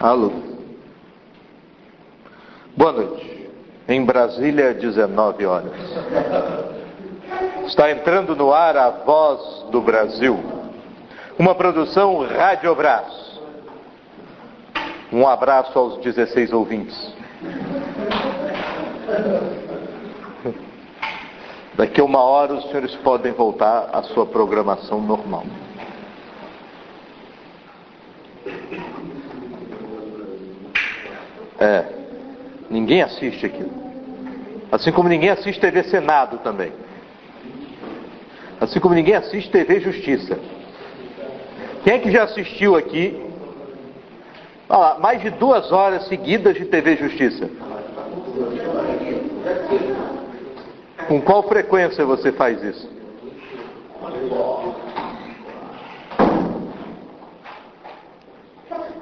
Alô. Boa noite. Em Brasília, 19 horas. Está entrando no ar a Voz do Brasil. Uma produção Radiobras. Um abraço aos 16 ouvintes. Daqui a uma hora os senhores podem voltar à sua programação normal. É, ninguém assiste aquilo. Assim como ninguém assiste TV Senado também. Assim como ninguém assiste TV Justiça. Quem é que já assistiu aqui lá, mais de duas horas seguidas de TV Justiça? Com qual frequência você faz isso?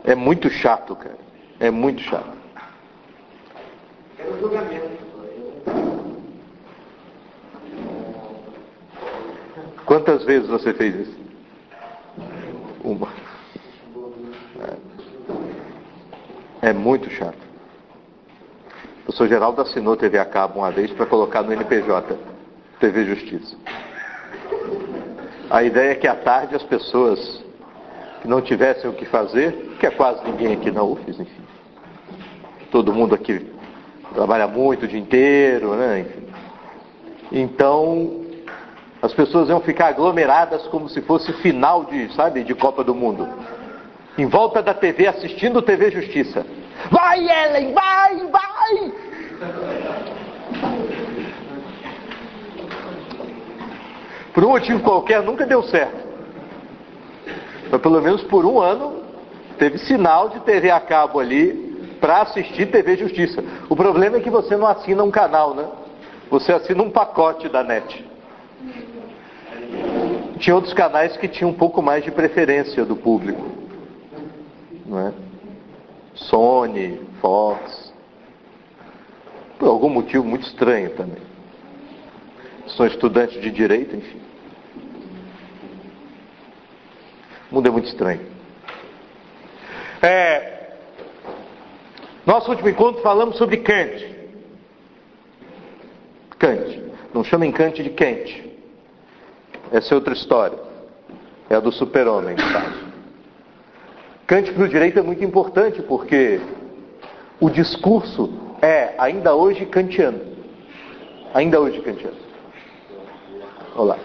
É muito chato, cara. É muito chato. Quantas vezes você fez isso? Uma. É, é muito chato. O professor Geraldo assinou TV a cabo uma vez para colocar no NPJ, TV Justiça. A ideia é que à tarde as pessoas que não tivessem o que fazer, que é quase ninguém aqui na UFES, enfim. Todo mundo aqui trabalha muito o dia inteiro, né? Enfim. Então, as pessoas iam ficar aglomeradas como se fosse final de, sabe, de Copa do Mundo. Em volta da TV assistindo TV Justiça. Vai, Ellen, vai, vai! Por um motivo qualquer nunca deu certo. Mas pelo menos por um ano teve sinal de TV a cabo ali para assistir TV Justiça. O problema é que você não assina um canal, né? Você assina um pacote da net. Tinha outros canais que tinham um pouco mais de preferência do público. Não é? Sony, Fox. Por algum motivo muito estranho também. São estudantes de direito, enfim. O mundo é muito estranho. É, nosso último encontro falamos sobre Kant. Kant. Não chamem Kant de Kant. Essa é outra história. É a do super-homem, no caso. Kant para o direito é muito importante porque o discurso é, ainda hoje, kantiano. Ainda hoje, kantiano. Olá.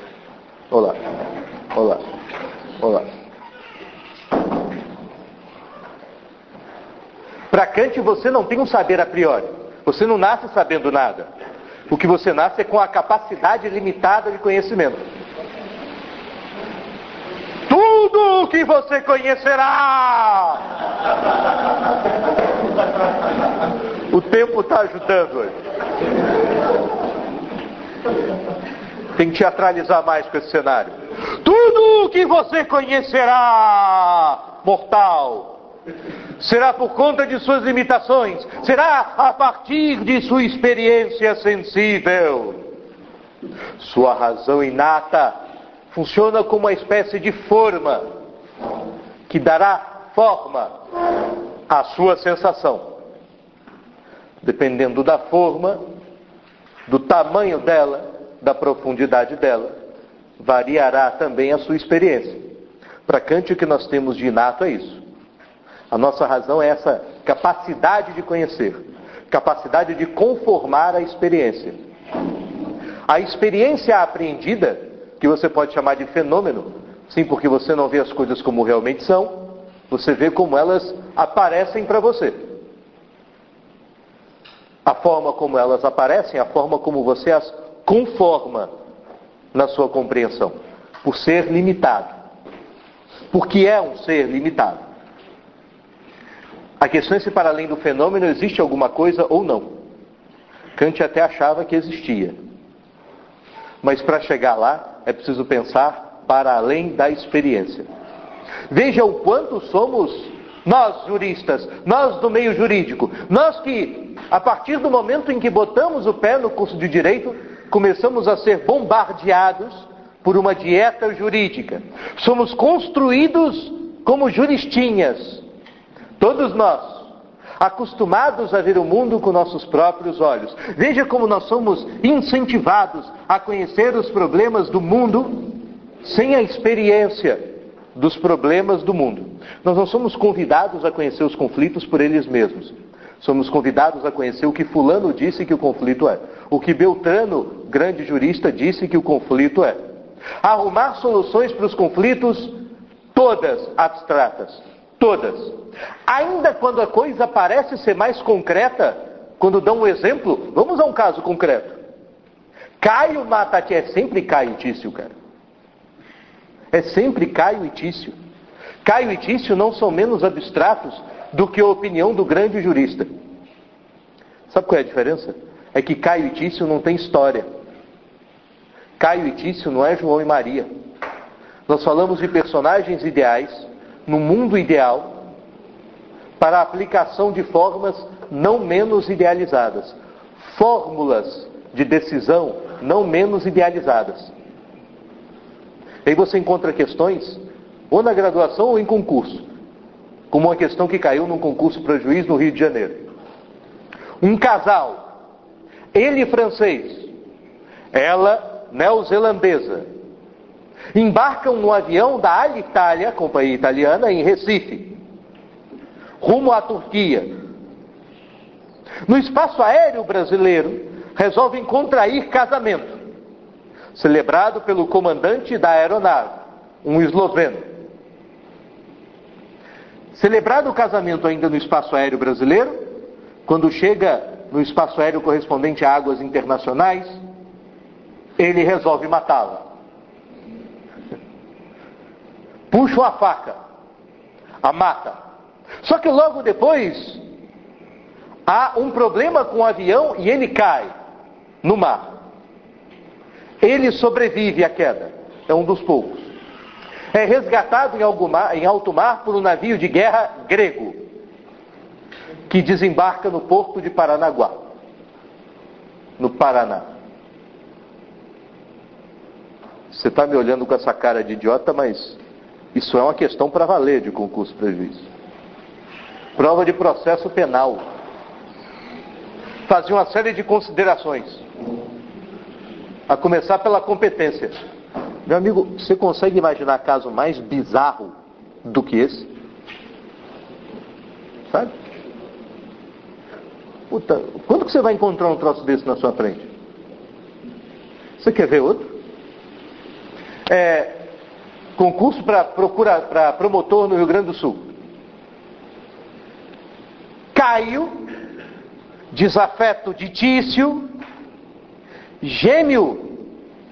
Olá. Olá. Olá. Para Kant, você não tem um saber a priori. Você não nasce sabendo nada. O que você nasce é com a capacidade limitada de conhecimento. Tudo o que você conhecerá. O tempo está ajudando hoje. Tem que teatralizar mais com esse cenário. Tudo o que você conhecerá, mortal, será por conta de suas limitações, será a partir de sua experiência sensível. Sua razão inata funciona como uma espécie de forma que dará forma à sua sensação. Dependendo da forma, do tamanho dela, da profundidade dela, variará também a sua experiência. Para Kant, o que nós temos de inato é isso. A nossa razão é essa capacidade de conhecer, capacidade de conformar a experiência. A experiência apreendida que você pode chamar de fenômeno, sim, porque você não vê as coisas como realmente são, você vê como elas aparecem para você. A forma como elas aparecem, a forma como você as conforma na sua compreensão, por ser limitado. Porque é um ser limitado. A questão é se para além do fenômeno existe alguma coisa ou não. Kant até achava que existia. Mas para chegar lá, é preciso pensar para além da experiência. Veja o quanto somos nós juristas, nós do meio jurídico, nós que, a partir do momento em que botamos o pé no curso de direito, começamos a ser bombardeados por uma dieta jurídica. Somos construídos como juristinhas, Todos nós, acostumados a ver o mundo com nossos próprios olhos. Veja como nós somos incentivados a conhecer os problemas do mundo sem a experiência dos problemas do mundo. Nós não somos convidados a conhecer os conflitos por eles mesmos. Somos convidados a conhecer o que Fulano disse que o conflito é. O que Beltrano, grande jurista, disse que o conflito é. Arrumar soluções para os conflitos, todas abstratas. Todas. Ainda quando a coisa parece ser mais concreta, quando dão um exemplo, vamos a um caso concreto. Caio mata é sempre Caio Tício, cara. É sempre Caio e Tício. Caio e Tício não são menos abstratos do que a opinião do grande jurista. Sabe qual é a diferença? É que Caio e Tício não tem história. Caio e Tício não é João e Maria. Nós falamos de personagens ideais, no mundo ideal, para a aplicação de formas não menos idealizadas. Fórmulas de decisão não menos idealizadas. Aí você encontra questões, ou na graduação ou em concurso, como uma questão que caiu num concurso para juiz no Rio de Janeiro. Um casal, ele francês, ela neozelandesa, embarcam no avião da Alitalia, companhia italiana, em Recife, rumo à Turquia. No espaço aéreo brasileiro, resolvem contrair casamento celebrado pelo comandante da aeronave, um esloveno. Celebrado o casamento ainda no espaço aéreo brasileiro, quando chega no espaço aéreo correspondente a águas internacionais, ele resolve matá-la. Puxa a faca, a mata. Só que logo depois há um problema com o avião e ele cai no mar. Ele sobrevive à queda, é um dos poucos. É resgatado em, mar, em alto mar por um navio de guerra grego, que desembarca no porto de Paranaguá, no Paraná. Você está me olhando com essa cara de idiota, mas isso é uma questão para valer de concurso prejuízo. Prova de processo penal. Fazia uma série de considerações. A começar pela competência. Meu amigo, você consegue imaginar caso mais bizarro do que esse? Sabe? Puta, quando que você vai encontrar um troço desse na sua frente? Você quer ver outro? É, concurso para promotor no Rio Grande do Sul. Caio, desafeto de Tício, Gêmeo,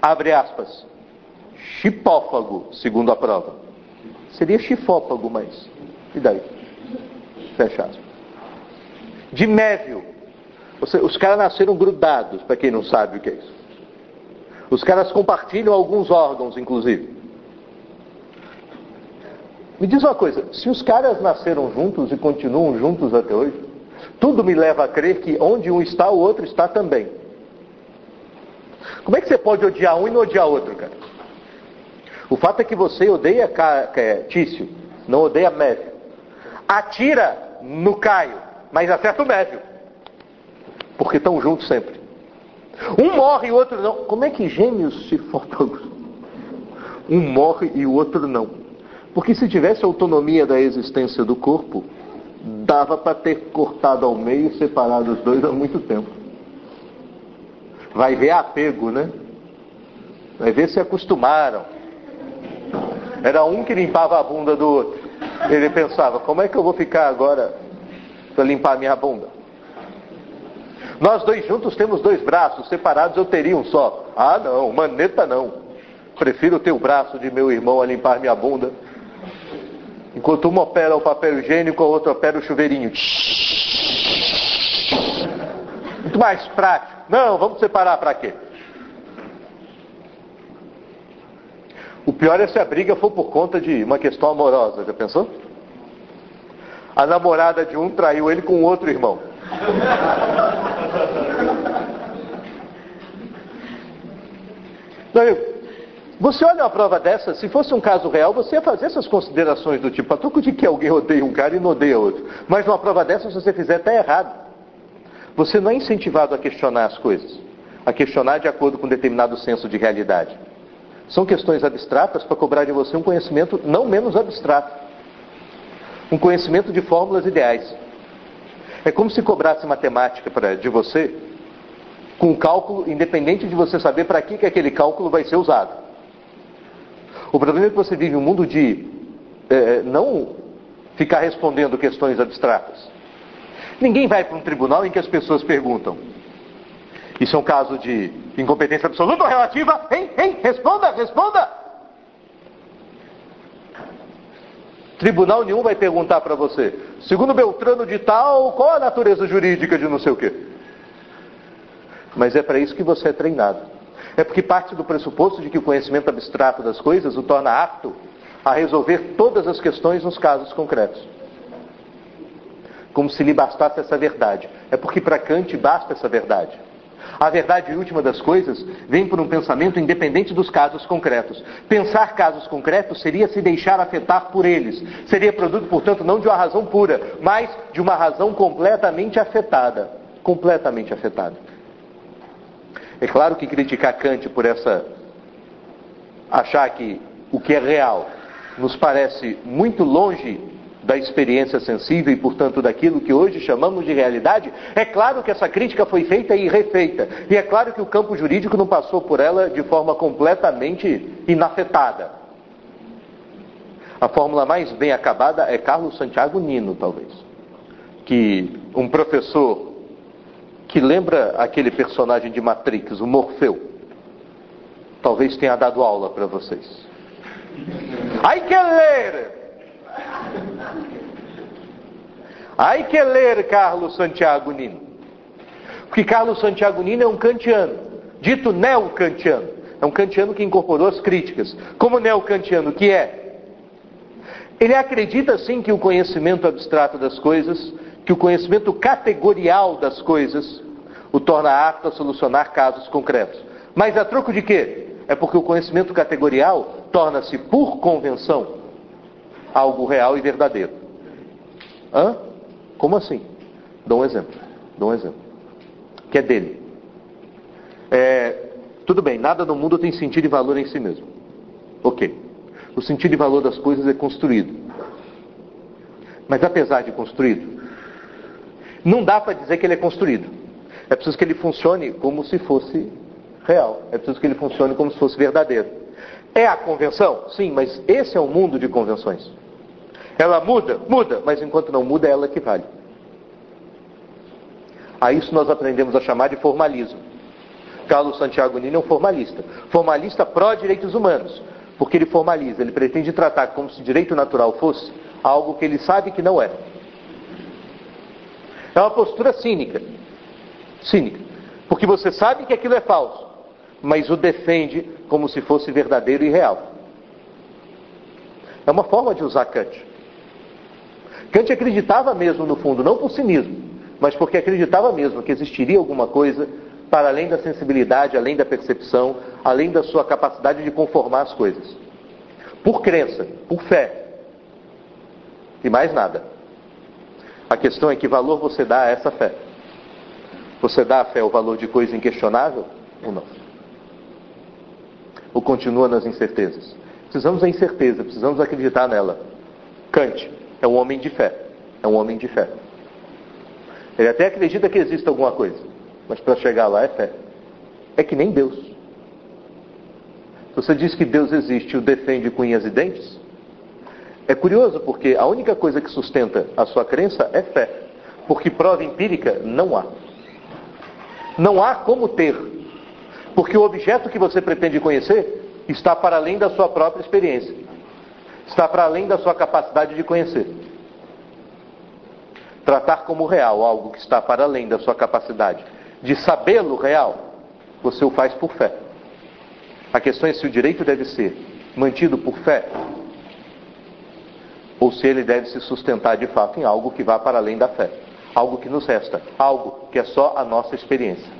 abre aspas, chipófago, segundo a prova. Seria chifófago, mas e daí? Fecha aspas. De mévio. Os caras nasceram grudados, para quem não sabe o que é isso. Os caras compartilham alguns órgãos, inclusive. Me diz uma coisa, se os caras nasceram juntos e continuam juntos até hoje, tudo me leva a crer que onde um está, o outro está também. Como é que você pode odiar um e não odiar outro, cara? O fato é que você odeia Tício, não odeia Mévio. Atira no Caio, mas acerta o Mévio. Porque estão juntos sempre. Um morre e o outro não. Como é que gêmeos se formam? Um morre e o outro não. Porque se tivesse autonomia da existência do corpo, dava para ter cortado ao meio e separado os dois há muito tempo. Vai ver apego, né? Vai ver se acostumaram. Era um que limpava a bunda do outro. Ele pensava, como é que eu vou ficar agora para limpar a minha bunda? Nós dois juntos temos dois braços, separados eu teria um só. Ah não, maneta não. Prefiro ter o braço de meu irmão a limpar minha bunda. Enquanto uma opera o papel higiênico, a outra opera o chuveirinho. Muito mais prático. Não, vamos separar para quê? O pior é se a briga for por conta de uma questão amorosa, já pensou? A namorada de um traiu ele com outro irmão. Não, Você olha uma prova dessa, se fosse um caso real, você ia fazer essas considerações do tipo, a troco de que alguém odeia um cara e não odeia outro. Mas numa prova dessa, se você fizer, está errado. Você não é incentivado a questionar as coisas, a questionar de acordo com um determinado senso de realidade. São questões abstratas para cobrar de você um conhecimento não menos abstrato. Um conhecimento de fórmulas ideais. É como se cobrasse matemática pra, de você com um cálculo, independente de você saber para que, que aquele cálculo vai ser usado. O problema é que você vive um mundo de é, não ficar respondendo questões abstratas. Ninguém vai para um tribunal em que as pessoas perguntam. Isso é um caso de incompetência absoluta ou relativa? Hein? Hein? Responda, responda! Tribunal nenhum vai perguntar para você, segundo Beltrano de tal, qual a natureza jurídica de não sei o quê. Mas é para isso que você é treinado. É porque parte do pressuposto de que o conhecimento abstrato das coisas o torna apto a resolver todas as questões nos casos concretos. Como se lhe bastasse essa verdade. É porque para Kant basta essa verdade. A verdade última das coisas vem por um pensamento independente dos casos concretos. Pensar casos concretos seria se deixar afetar por eles. Seria produto, portanto, não de uma razão pura, mas de uma razão completamente afetada. Completamente afetada. É claro que criticar Kant por essa. achar que o que é real nos parece muito longe da experiência sensível e, portanto, daquilo que hoje chamamos de realidade, é claro que essa crítica foi feita e refeita. E é claro que o campo jurídico não passou por ela de forma completamente inafetada. A fórmula mais bem acabada é Carlos Santiago Nino, talvez. Que um professor que lembra aquele personagem de Matrix, o Morfeu. Talvez tenha dado aula para vocês. Hay que ler. Hay que ler Carlos Santiago Nino. Porque Carlos Santiago Nino é um kantiano, dito neo-kantiano. É um kantiano que incorporou as críticas. Como neo-kantiano que é? Ele acredita sim que o conhecimento abstrato das coisas que o conhecimento categorial das coisas o torna apto a solucionar casos concretos. Mas a troco de quê? É porque o conhecimento categorial torna-se, por convenção, algo real e verdadeiro. Hã? Como assim? Dou um exemplo. Dou um exemplo. Que é dele. É, tudo bem, nada no mundo tem sentido e valor em si mesmo. Ok. O sentido e valor das coisas é construído. Mas apesar de construído, não dá para dizer que ele é construído. É preciso que ele funcione como se fosse real. É preciso que ele funcione como se fosse verdadeiro. É a convenção? Sim, mas esse é um mundo de convenções. Ela muda? Muda, mas enquanto não muda, é ela que vale. A isso nós aprendemos a chamar de formalismo. Carlos Santiago Nino é um formalista. Formalista pró-direitos humanos. Porque ele formaliza, ele pretende tratar como se direito natural fosse algo que ele sabe que não é. É uma postura cínica. Cínica. Porque você sabe que aquilo é falso, mas o defende como se fosse verdadeiro e real. É uma forma de usar Kant. Kant acreditava mesmo no fundo, não por cinismo, mas porque acreditava mesmo que existiria alguma coisa para além da sensibilidade, além da percepção, além da sua capacidade de conformar as coisas. Por crença, por fé. E mais nada. A questão é que valor você dá a essa fé. Você dá à fé o valor de coisa inquestionável ou não? Ou continua nas incertezas? Precisamos da incerteza, precisamos acreditar nela. Kant é um homem de fé. É um homem de fé. Ele até acredita que existe alguma coisa, mas para chegar lá é fé. É que nem Deus. Você diz que Deus existe e o defende com unhas e dentes? É curioso porque a única coisa que sustenta a sua crença é fé. Porque prova empírica não há. Não há como ter. Porque o objeto que você pretende conhecer está para além da sua própria experiência. Está para além da sua capacidade de conhecer. Tratar como real algo que está para além da sua capacidade de sabê-lo real, você o faz por fé. A questão é se o direito deve ser mantido por fé ou se ele deve se sustentar de fato em algo que vá para além da fé, algo que nos resta, algo que é só a nossa experiência.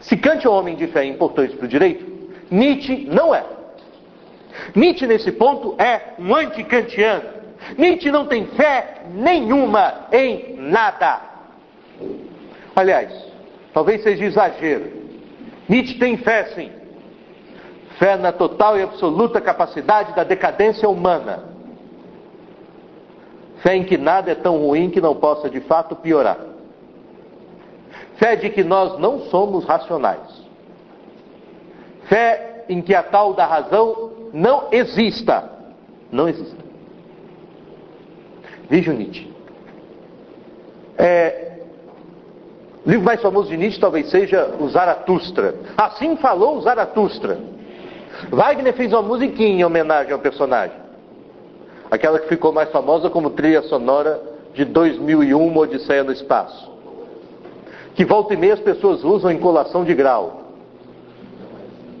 Se Kant é um homem de fé importante para o direito, Nietzsche não é. Nietzsche, nesse ponto, é um anticantiano. Nietzsche não tem fé nenhuma em nada. Aliás, talvez seja exagero. Nietzsche tem fé sim. Fé na total e absoluta capacidade da decadência humana. Fé em que nada é tão ruim que não possa de fato piorar. Fé de que nós não somos racionais. Fé em que a tal da razão não exista. Não exista. Veja Nietzsche. É, o livro mais famoso de Nietzsche talvez seja o Zaratustra. Assim falou o Zaratustra. Wagner fez uma musiquinha em homenagem ao personagem. Aquela que ficou mais famosa como trilha sonora de 2001, Odisseia no Espaço. Que volta e meia as pessoas usam em colação de grau.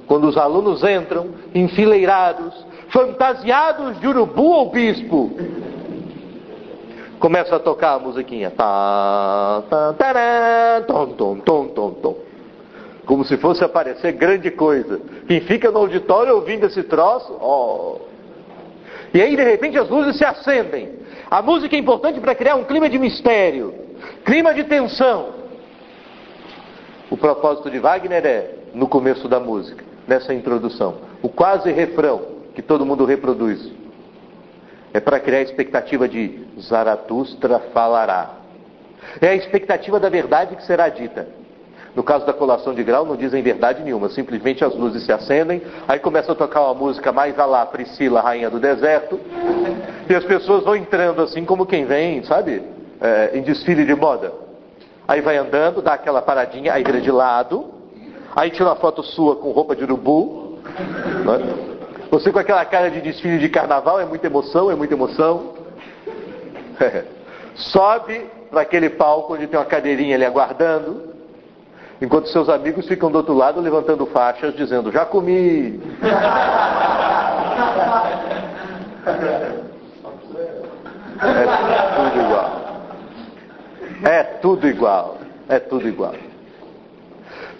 Quando os alunos entram, enfileirados, fantasiados de urubu ou bispo, começa a tocar a musiquinha. Tá, tá, tará, tom, tom, tom, tom, tom. Como se fosse aparecer grande coisa. Quem fica no auditório ouvindo esse troço, ó. E aí, de repente, as luzes se acendem. A música é importante para criar um clima de mistério, clima de tensão. O propósito de Wagner é, no começo da música, nessa introdução, o quase refrão que todo mundo reproduz. É para criar a expectativa de Zaratustra falará. É a expectativa da verdade que será dita. No caso da colação de grau, não dizem verdade nenhuma, simplesmente as luzes se acendem, aí começa a tocar uma música mais a lá, Priscila, rainha do deserto, e as pessoas vão entrando assim como quem vem, sabe, é, em desfile de moda. Aí vai andando, dá aquela paradinha, aí vira de lado, aí tira uma foto sua com roupa de urubu, é? Você com aquela cara de desfile de carnaval, é muita emoção, é muita emoção. Sobe para aquele palco onde tem uma cadeirinha ali aguardando, enquanto seus amigos ficam do outro lado levantando faixas dizendo: Já comi. É tudo igual. É tudo igual. É tudo igual.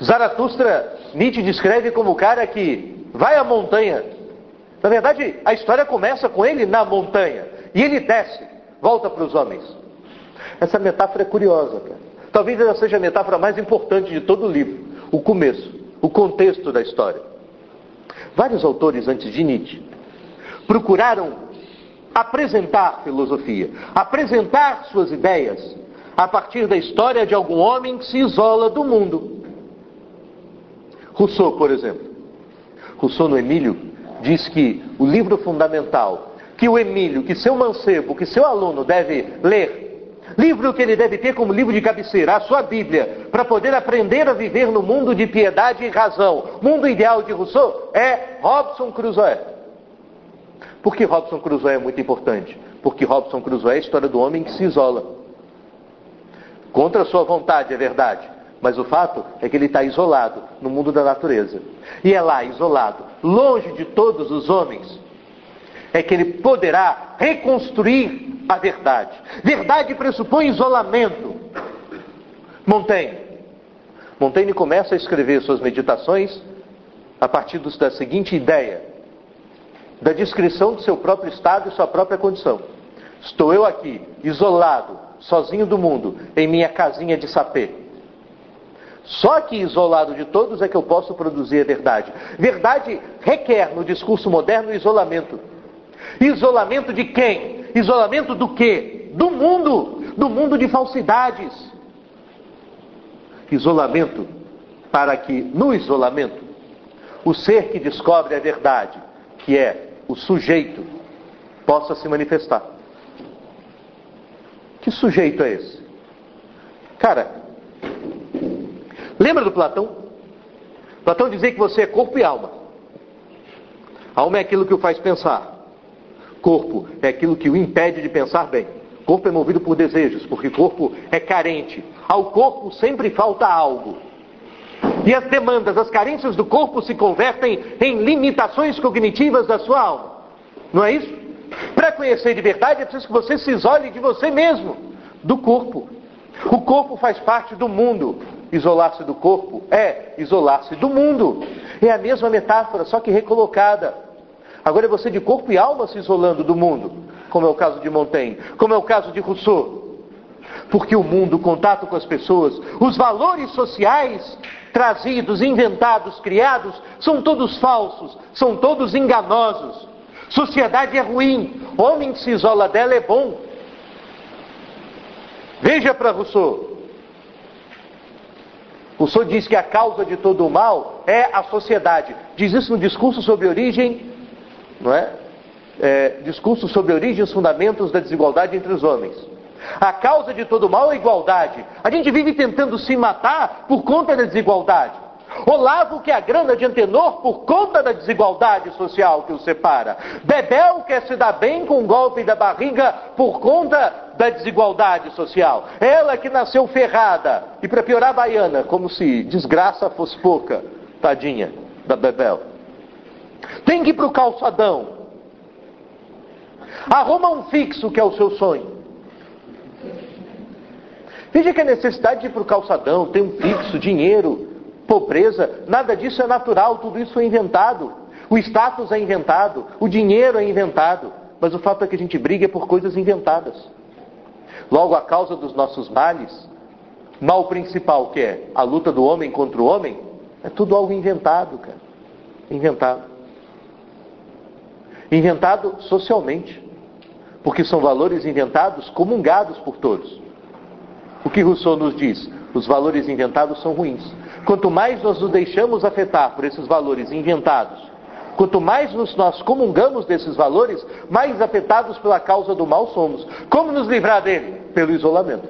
Zaratustra, Nietzsche descreve como o cara que vai à montanha na verdade, a história começa com ele na montanha e ele desce, volta para os homens. Essa metáfora é curiosa, cara. Talvez ela seja a metáfora mais importante de todo o livro, o começo, o contexto da história. Vários autores antes de Nietzsche procuraram apresentar filosofia, apresentar suas ideias a partir da história de algum homem que se isola do mundo. Rousseau, por exemplo. Rousseau no Emílio diz que o livro fundamental que o Emílio, que seu mancebo, que seu aluno deve ler, livro que ele deve ter como livro de cabeceira, a sua Bíblia, para poder aprender a viver no mundo de piedade e razão, mundo ideal de Rousseau, é Robson Crusoe. Por que Robson Crusoe é muito importante? Porque Robson Crusoe é a história do homem que se isola. Contra a sua vontade, é verdade. Mas o fato é que ele está isolado no mundo da natureza. E é lá, isolado, longe de todos os homens, é que ele poderá reconstruir a verdade. Verdade pressupõe isolamento. Montaigne. Montaigne começa a escrever suas meditações a partir da seguinte ideia: da descrição do seu próprio estado e sua própria condição. Estou eu aqui, isolado, sozinho do mundo, em minha casinha de sapê só que isolado de todos é que eu posso produzir a verdade. Verdade requer no discurso moderno isolamento. Isolamento de quem? Isolamento do quê? Do mundo, do mundo de falsidades. Isolamento para que no isolamento o ser que descobre a verdade, que é o sujeito, possa se manifestar. Que sujeito é esse? Cara, Lembra do Platão? Platão dizia que você é corpo e alma. Alma é aquilo que o faz pensar. Corpo é aquilo que o impede de pensar bem. Corpo é movido por desejos, porque corpo é carente. Ao corpo sempre falta algo. E as demandas, as carências do corpo se convertem em limitações cognitivas da sua alma. Não é isso? Para conhecer de verdade é preciso que você se isole de você mesmo, do corpo. O corpo faz parte do mundo Isolar-se do corpo é isolar-se do mundo. É a mesma metáfora, só que recolocada. Agora é você de corpo e alma se isolando do mundo, como é o caso de Montaigne, como é o caso de Rousseau. Porque o mundo, o contato com as pessoas, os valores sociais trazidos, inventados, criados, são todos falsos, são todos enganosos. Sociedade é ruim, homem que se isola dela é bom. Veja para Rousseau. Rousseau diz que a causa de todo o mal é a sociedade. Diz isso no discurso sobre origem, não é? é discurso sobre origem e os fundamentos da desigualdade entre os homens. A causa de todo mal é a igualdade. A gente vive tentando se matar por conta da desigualdade. Olavo quer a grana de Antenor por conta da desigualdade social que o separa. Bebel quer se dar bem com o golpe da barriga por conta da desigualdade social. Ela que nasceu ferrada. E para piorar baiana, como se desgraça fosse pouca. Tadinha da Bebel. Tem que ir para o calçadão. Arruma um fixo que é o seu sonho. Veja que a necessidade de ir para o calçadão, ter um fixo, dinheiro, pobreza, nada disso é natural, tudo isso foi inventado. O status é inventado, o dinheiro é inventado, mas o fato é que a gente briga por coisas inventadas. Logo, a causa dos nossos males, mal principal que é a luta do homem contra o homem, é tudo algo inventado, cara. Inventado. Inventado socialmente. Porque são valores inventados, comungados por todos. O que Rousseau nos diz? Os valores inventados são ruins. Quanto mais nós nos deixamos afetar por esses valores inventados, quanto mais nós comungamos desses valores, mais afetados pela causa do mal somos. Como nos livrar dele? Pelo isolamento.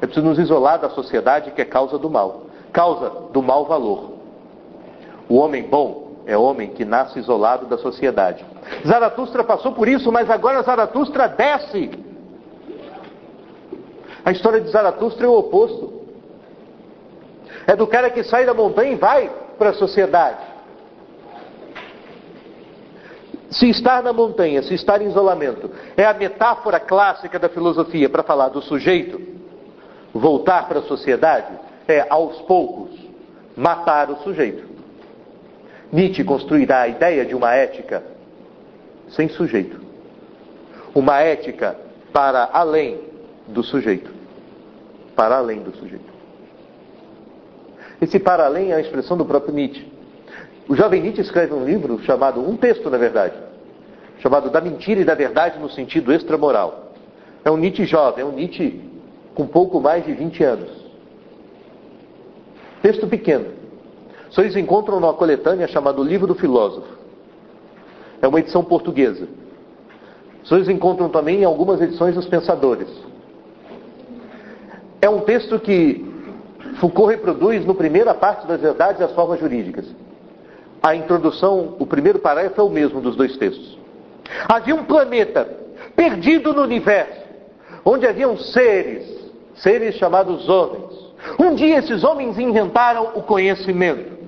É preciso nos isolar da sociedade que é causa do mal. Causa do mau valor. O homem bom é homem que nasce isolado da sociedade. Zaratustra passou por isso, mas agora Zaratustra desce a história de Zaratustra é o oposto. É do cara que sai da montanha e vai para a sociedade. Se estar na montanha, se estar em isolamento, é a metáfora clássica da filosofia para falar do sujeito, voltar para a sociedade, é aos poucos matar o sujeito. Nietzsche construirá a ideia de uma ética sem sujeito. Uma ética para além do sujeito. Para além do sujeito. Esse para além é a expressão do próprio Nietzsche. O jovem Nietzsche escreve um livro chamado, um texto na verdade, chamado Da Mentira e da Verdade no sentido extramoral. É um Nietzsche jovem, é um Nietzsche com pouco mais de 20 anos. Texto pequeno. Vocês encontram numa coletânea chamada Livro do Filósofo. É uma edição portuguesa. Vocês encontram também em algumas edições dos Pensadores. É um texto que Foucault reproduz no primeira parte das verdades e as formas jurídicas. A introdução, o primeiro parágrafo é o mesmo dos dois textos. Havia um planeta perdido no universo, onde haviam seres, seres chamados homens. Um dia esses homens inventaram o conhecimento.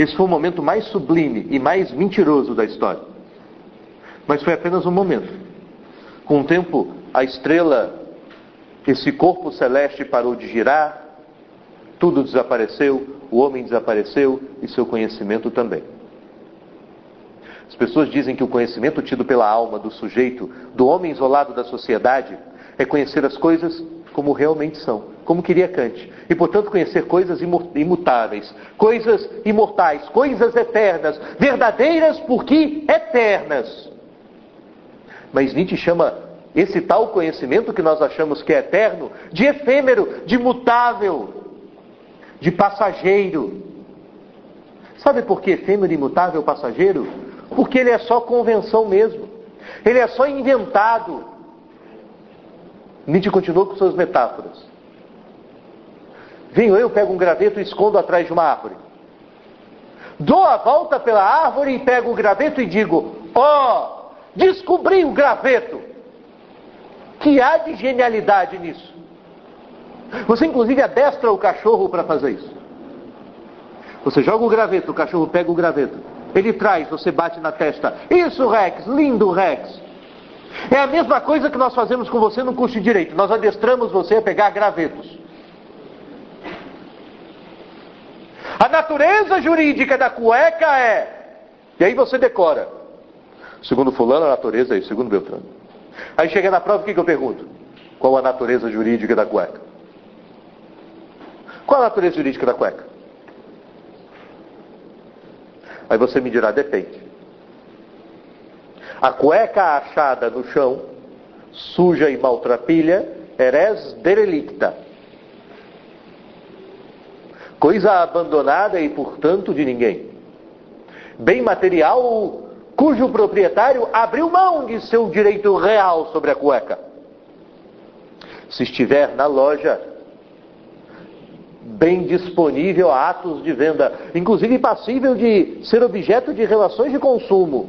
Esse foi o momento mais sublime e mais mentiroso da história. Mas foi apenas um momento. Com o tempo, a estrela esse corpo celeste parou de girar, tudo desapareceu, o homem desapareceu e seu conhecimento também. As pessoas dizem que o conhecimento tido pela alma do sujeito, do homem isolado da sociedade, é conhecer as coisas como realmente são, como queria Kant. E, portanto, conhecer coisas imutáveis, coisas imortais, coisas eternas, verdadeiras porque eternas. Mas Nietzsche chama esse tal conhecimento que nós achamos que é eterno, de efêmero, de mutável, de passageiro. Sabe por que efêmero, imutável, passageiro? Porque ele é só convenção mesmo. Ele é só inventado. Nietzsche continuou com suas metáforas. Venho eu, pego um graveto e escondo atrás de uma árvore. Dou a volta pela árvore e pego o graveto e digo: Ó, oh, descobri o graveto que há de genialidade nisso? Você inclusive adestra o cachorro para fazer isso. Você joga o graveto, o cachorro pega o graveto. Ele traz, você bate na testa. Isso, Rex, lindo Rex. É a mesma coisa que nós fazemos com você no curso de direito. Nós adestramos você a pegar gravetos. A natureza jurídica da cueca é. E aí você decora. Segundo fulano, a natureza é isso, segundo Beltrano. Aí chega na prova, o que, que eu pergunto? Qual a natureza jurídica da cueca? Qual a natureza jurídica da cueca? Aí você me dirá, depende. A cueca achada no chão, suja e maltrapilha, é res derelicta. Coisa abandonada e, portanto, de ninguém. Bem material cujo proprietário abriu mão de seu direito real sobre a cueca. Se estiver na loja, bem disponível a atos de venda, inclusive passível de ser objeto de relações de consumo.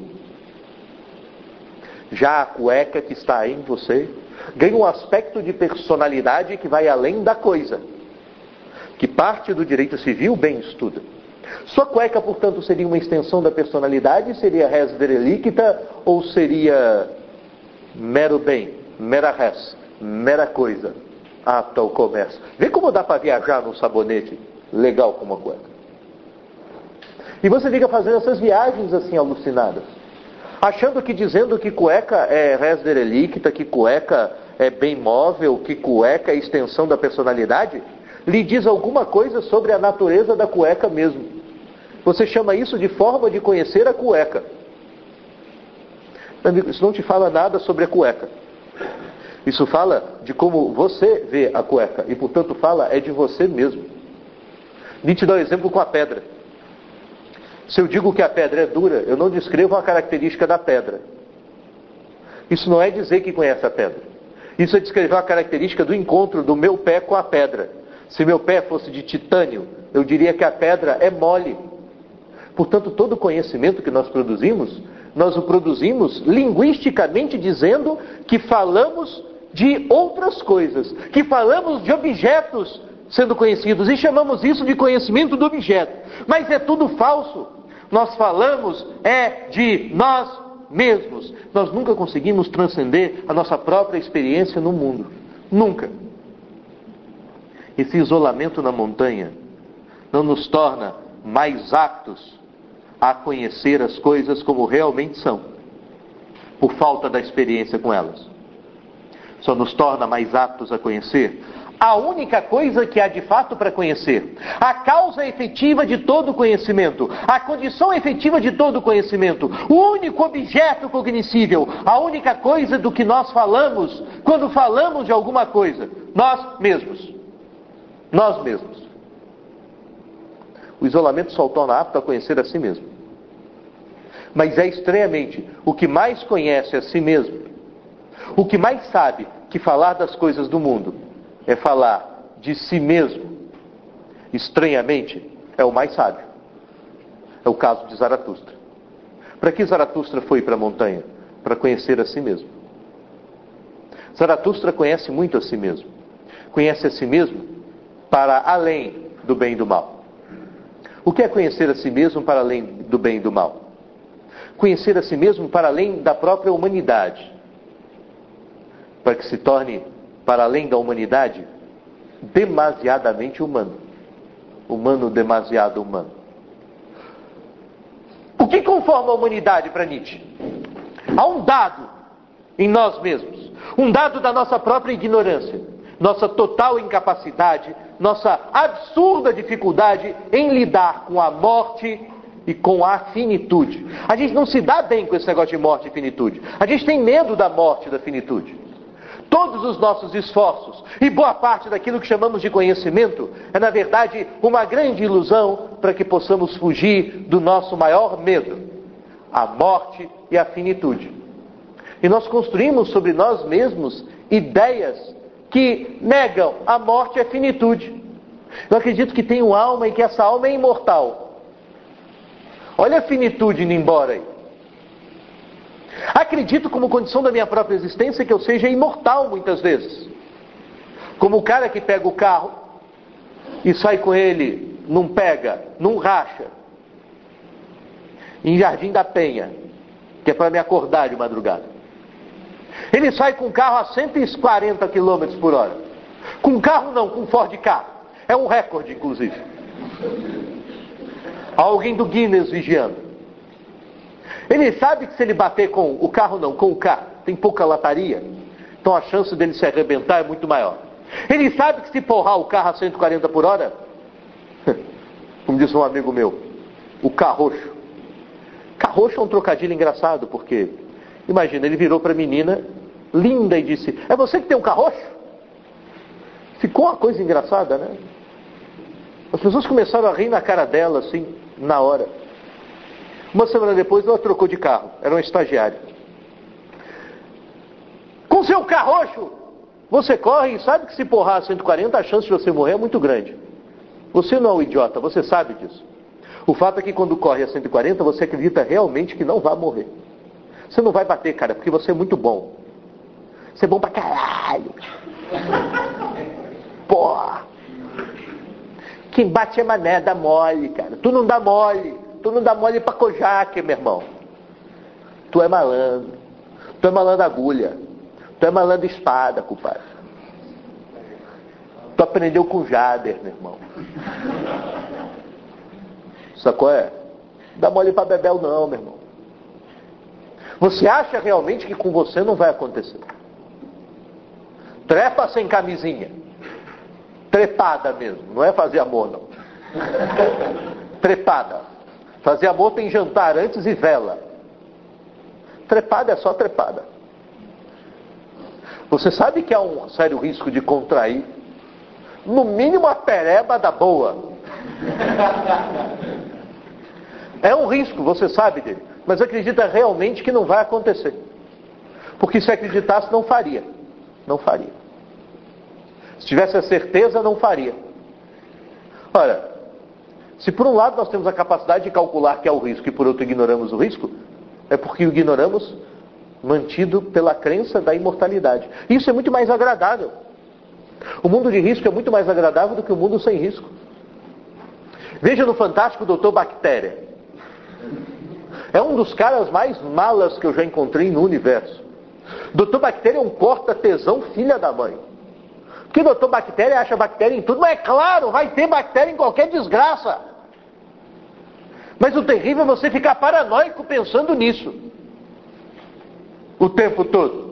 Já a cueca que está em você ganha um aspecto de personalidade que vai além da coisa, que parte do direito civil bem estuda. Sua cueca, portanto, seria uma extensão da personalidade? Seria res derelicta ou seria mero bem, mera res, mera coisa, apta ao comércio? Vê como dá para viajar num sabonete legal como a cueca. E você fica fazendo essas viagens assim alucinadas, achando que dizendo que cueca é res derelicta, que cueca é bem móvel, que cueca é extensão da personalidade, lhe diz alguma coisa sobre a natureza da cueca mesmo. Você chama isso de forma de conhecer a cueca. Amigo, isso não te fala nada sobre a cueca. Isso fala de como você vê a cueca. E, portanto, fala é de você mesmo. Nietzsche dá um exemplo com a pedra. Se eu digo que a pedra é dura, eu não descrevo a característica da pedra. Isso não é dizer que conhece a pedra. Isso é descrever a característica do encontro do meu pé com a pedra. Se meu pé fosse de titânio, eu diria que a pedra é mole. Portanto, todo conhecimento que nós produzimos, nós o produzimos linguisticamente dizendo que falamos de outras coisas, que falamos de objetos sendo conhecidos e chamamos isso de conhecimento do objeto. Mas é tudo falso. Nós falamos é de nós mesmos. Nós nunca conseguimos transcender a nossa própria experiência no mundo. Nunca. Esse isolamento na montanha não nos torna mais aptos a conhecer as coisas como realmente são, por falta da experiência com elas. Só nos torna mais aptos a conhecer a única coisa que há de fato para conhecer, a causa efetiva de todo conhecimento, a condição efetiva de todo conhecimento, o único objeto cognoscível, a única coisa do que nós falamos quando falamos de alguma coisa, nós mesmos. Nós mesmos. O isolamento só o torna apto a conhecer a si mesmo mas é estranhamente o que mais conhece a si mesmo, o que mais sabe que falar das coisas do mundo é falar de si mesmo. Estranhamente, é o mais sábio. É o caso de Zaratustra. Para que Zaratustra foi para a montanha? Para conhecer a si mesmo. Zaratustra conhece muito a si mesmo. Conhece a si mesmo para além do bem e do mal. O que é conhecer a si mesmo para além do bem e do mal? conhecer a si mesmo para além da própria humanidade, para que se torne, para além da humanidade, demasiadamente humano. Humano demasiado humano. O que conforma a humanidade para Nietzsche? Há um dado em nós mesmos, um dado da nossa própria ignorância, nossa total incapacidade, nossa absurda dificuldade em lidar com a morte e com a finitude. A gente não se dá bem com esse negócio de morte e finitude. A gente tem medo da morte e da finitude. Todos os nossos esforços e boa parte daquilo que chamamos de conhecimento é, na verdade, uma grande ilusão para que possamos fugir do nosso maior medo, a morte e a finitude. E nós construímos sobre nós mesmos ideias que negam a morte e a finitude. Eu acredito que tenho alma e que essa alma é imortal. Olha a finitude indo embora aí. Acredito como condição da minha própria existência que eu seja imortal muitas vezes. Como o cara que pega o carro e sai com ele, não pega, não racha. Em Jardim da Penha, que é para me acordar de madrugada. Ele sai com o carro a 140 km por hora. Com carro não, com Ford carro. É um recorde, inclusive. Alguém do Guinness vigiando. Ele sabe que se ele bater com o carro não, com o carro, tem pouca lataria, então a chance dele se arrebentar é muito maior. Ele sabe que se porrar o carro a 140 por hora, como disse um amigo meu, o carroxo. Carroxo é um trocadilho engraçado, porque, imagina, ele virou para a menina, linda, e disse: É você que tem um carroxo? Ficou uma coisa engraçada, né? As pessoas começaram a rir na cara dela, assim, na hora. Uma semana depois ela trocou de carro, era um estagiário. Com seu carroxo, você corre e sabe que se porrar a 140, a chance de você morrer é muito grande. Você não é um idiota, você sabe disso. O fato é que quando corre a 140, você acredita realmente que não vai morrer. Você não vai bater, cara, porque você é muito bom. Você é bom pra caralho. Porra. Quem bate é mané, dá mole, cara. Tu não dá mole. Tu não dá mole pra Kojak, meu irmão. Tu é malandro. Tu é malandro agulha. Tu é malandro espada, compadre. Tu aprendeu com Jader, meu irmão. Sacou é? Dá mole pra Bebel não, meu irmão. Você acha realmente que com você não vai acontecer? Trepa sem camisinha. Trepada mesmo, não é fazer amor não. Trepada. Fazer amor tem jantar antes e vela. Trepada é só trepada. Você sabe que há um sério risco de contrair, no mínimo a pereba da boa. É um risco, você sabe dele. Mas acredita realmente que não vai acontecer. Porque se acreditasse, não faria. Não faria. Se tivesse a certeza, não faria. Ora, se por um lado nós temos a capacidade de calcular que é o risco e por outro ignoramos o risco, é porque o ignoramos mantido pela crença da imortalidade. Isso é muito mais agradável. O mundo de risco é muito mais agradável do que o mundo sem risco. Veja no fantástico Doutor Bactéria. É um dos caras mais malas que eu já encontrei no universo. Doutor Bactéria é um corta-tesão filha da mãe. Que doutor bactéria acha bactéria em tudo, mas é claro, vai ter bactéria em qualquer desgraça. Mas o terrível é você ficar paranoico pensando nisso. O tempo todo.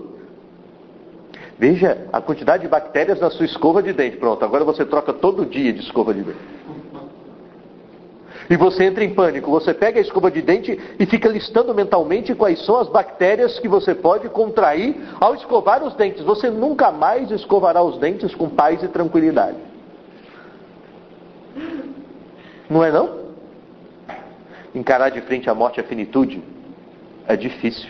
Veja a quantidade de bactérias na sua escova de dente. Pronto, agora você troca todo dia de escova de dente. E você entra em pânico. Você pega a escova de dente e fica listando mentalmente quais são as bactérias que você pode contrair ao escovar os dentes. Você nunca mais escovará os dentes com paz e tranquilidade. Não é não? Encarar de frente a morte e a finitude é difícil.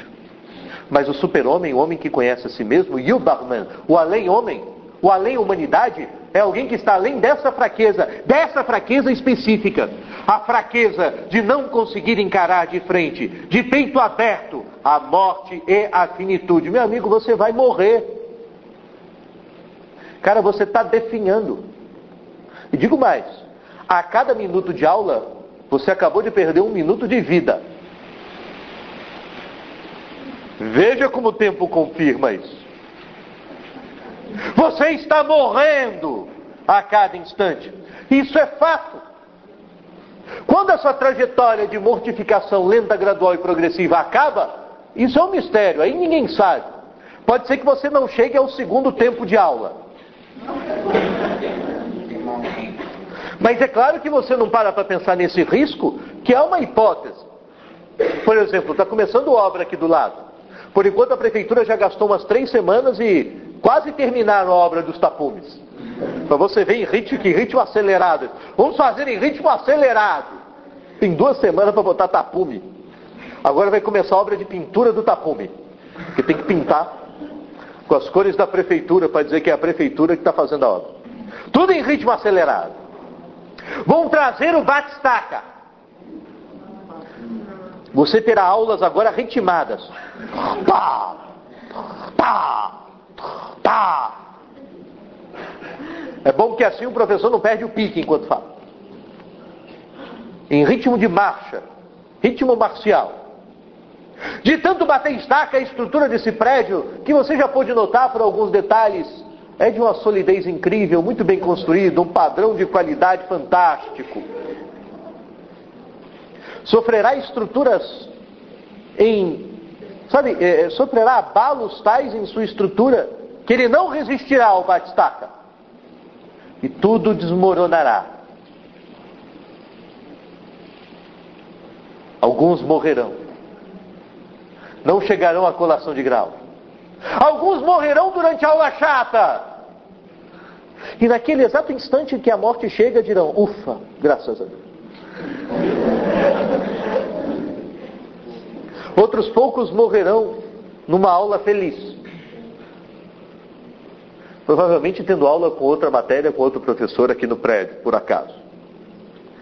Mas o super-homem, o homem que conhece a si mesmo, o Yubarman, o além-homem, o além-humanidade, é alguém que está além dessa fraqueza, dessa fraqueza específica. A fraqueza de não conseguir encarar de frente, de peito aberto, a morte e a finitude. Meu amigo, você vai morrer. Cara, você está definhando. E digo mais: a cada minuto de aula, você acabou de perder um minuto de vida. Veja como o tempo confirma isso. Você está morrendo a cada instante. Isso é fato. Quando essa trajetória de mortificação lenta, gradual e progressiva acaba, isso é um mistério, aí ninguém sabe. Pode ser que você não chegue ao segundo tempo de aula. Mas é claro que você não para para pensar nesse risco, que é uma hipótese. Por exemplo, está começando obra aqui do lado. Por enquanto a prefeitura já gastou umas três semanas e quase terminaram a obra dos tapumes. Para você ver em ritmo, ritmo acelerado. Vamos fazer em ritmo acelerado. Tem duas semanas para botar tapume. Agora vai começar a obra de pintura do tapume. Que tem que pintar com as cores da prefeitura para dizer que é a prefeitura que está fazendo a obra. Tudo em ritmo acelerado. Vão trazer o batistaca. Você terá aulas agora ritmadas. Pá, pá, pá. É bom que assim o professor não perde o pique enquanto fala. Em ritmo de marcha, ritmo marcial. De tanto bater estaca, a estrutura desse prédio, que você já pôde notar por alguns detalhes, é de uma solidez incrível, muito bem construído, um padrão de qualidade fantástico. Sofrerá estruturas em, sabe, é, sofrerá abalos tais em sua estrutura que ele não resistirá ao batistaca. E tudo desmoronará. Alguns morrerão. Não chegarão à colação de grau. Alguns morrerão durante a aula chata. E naquele exato instante em que a morte chega, dirão: Ufa, graças a Deus. Outros poucos morrerão numa aula feliz. Provavelmente tendo aula com outra matéria, com outro professor aqui no prédio, por acaso.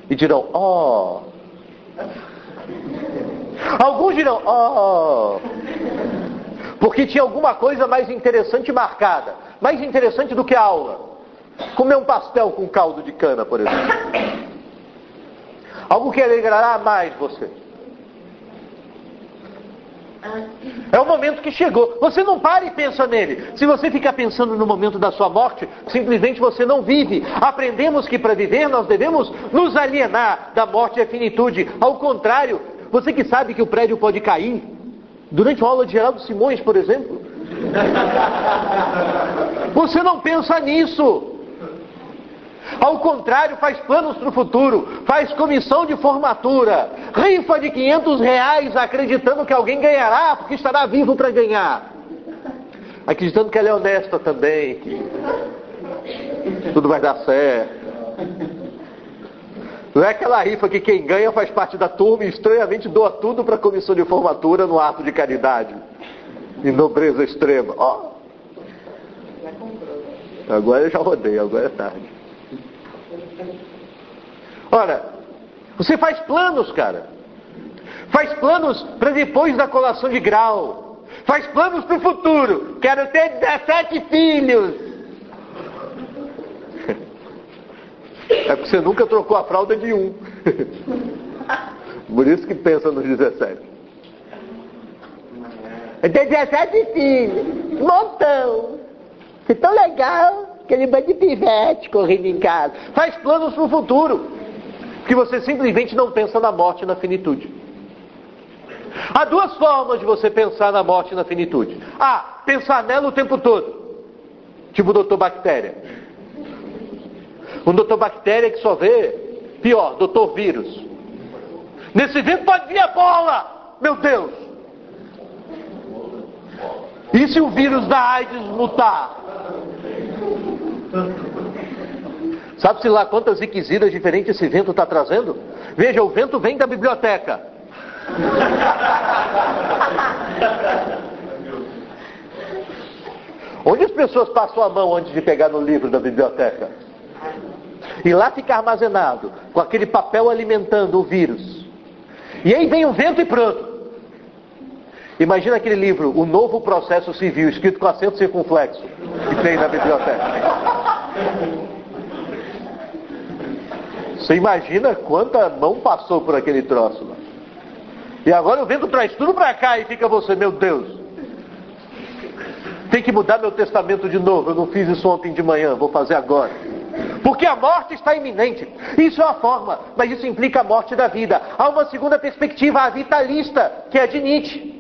E dirão: Oh. Alguns dirão: Oh. Porque tinha alguma coisa mais interessante marcada. Mais interessante do que a aula. Comer um pastel com caldo de cana, por exemplo. Algo que alegrará mais você. É o momento que chegou. Você não para e pensa nele. Se você ficar pensando no momento da sua morte, simplesmente você não vive. Aprendemos que para viver nós devemos nos alienar da morte e a finitude. Ao contrário, você que sabe que o prédio pode cair, durante uma aula de Geraldo Simões, por exemplo, você não pensa nisso. Ao contrário, faz planos para o futuro, faz comissão de formatura, rifa de 500 reais acreditando que alguém ganhará porque estará vivo para ganhar. Acreditando que ela é honesta também, que tudo vai dar certo. Não é aquela rifa que quem ganha faz parte da turma e estranhamente doa tudo para a comissão de formatura no ato de caridade e nobreza extrema. Ó. Agora eu já rodei, agora é tarde. Ora, você faz planos, cara. Faz planos para depois da colação de grau. Faz planos para o futuro. Quero ter 17 filhos. É porque você nunca trocou a fralda de um. Por isso que pensa nos 17. Eu tenho 17 filhos. Montão. Você é tão legal. Aquele bando de pivete correndo em casa. Faz planos para o futuro. Que você simplesmente não pensa na morte e na finitude. Há duas formas de você pensar na morte e na finitude. A, pensar nela o tempo todo. Tipo o doutor Bactéria. Um doutor Bactéria que só vê, pior, doutor Vírus. Nesse vento pode vir a bola! Meu Deus! E se o vírus da AIDS mutar? Sabe-se lá quantas inquisidas diferentes esse vento está trazendo? Veja, o vento vem da biblioteca. Onde as pessoas passam a mão antes de pegar no livro da biblioteca? E lá fica armazenado, com aquele papel alimentando o vírus. E aí vem o vento e pronto. Imagina aquele livro, O Novo Processo Civil, escrito com acento circunflexo, que tem na biblioteca. Você imagina quanta mão passou por aquele troço lá. E agora o vento traz tudo para cá e fica você, meu Deus. Tem que mudar meu testamento de novo. Eu não fiz isso ontem de manhã, vou fazer agora. Porque a morte está iminente. Isso é uma forma, mas isso implica a morte da vida. Há uma segunda perspectiva, a vitalista, que é de Nietzsche.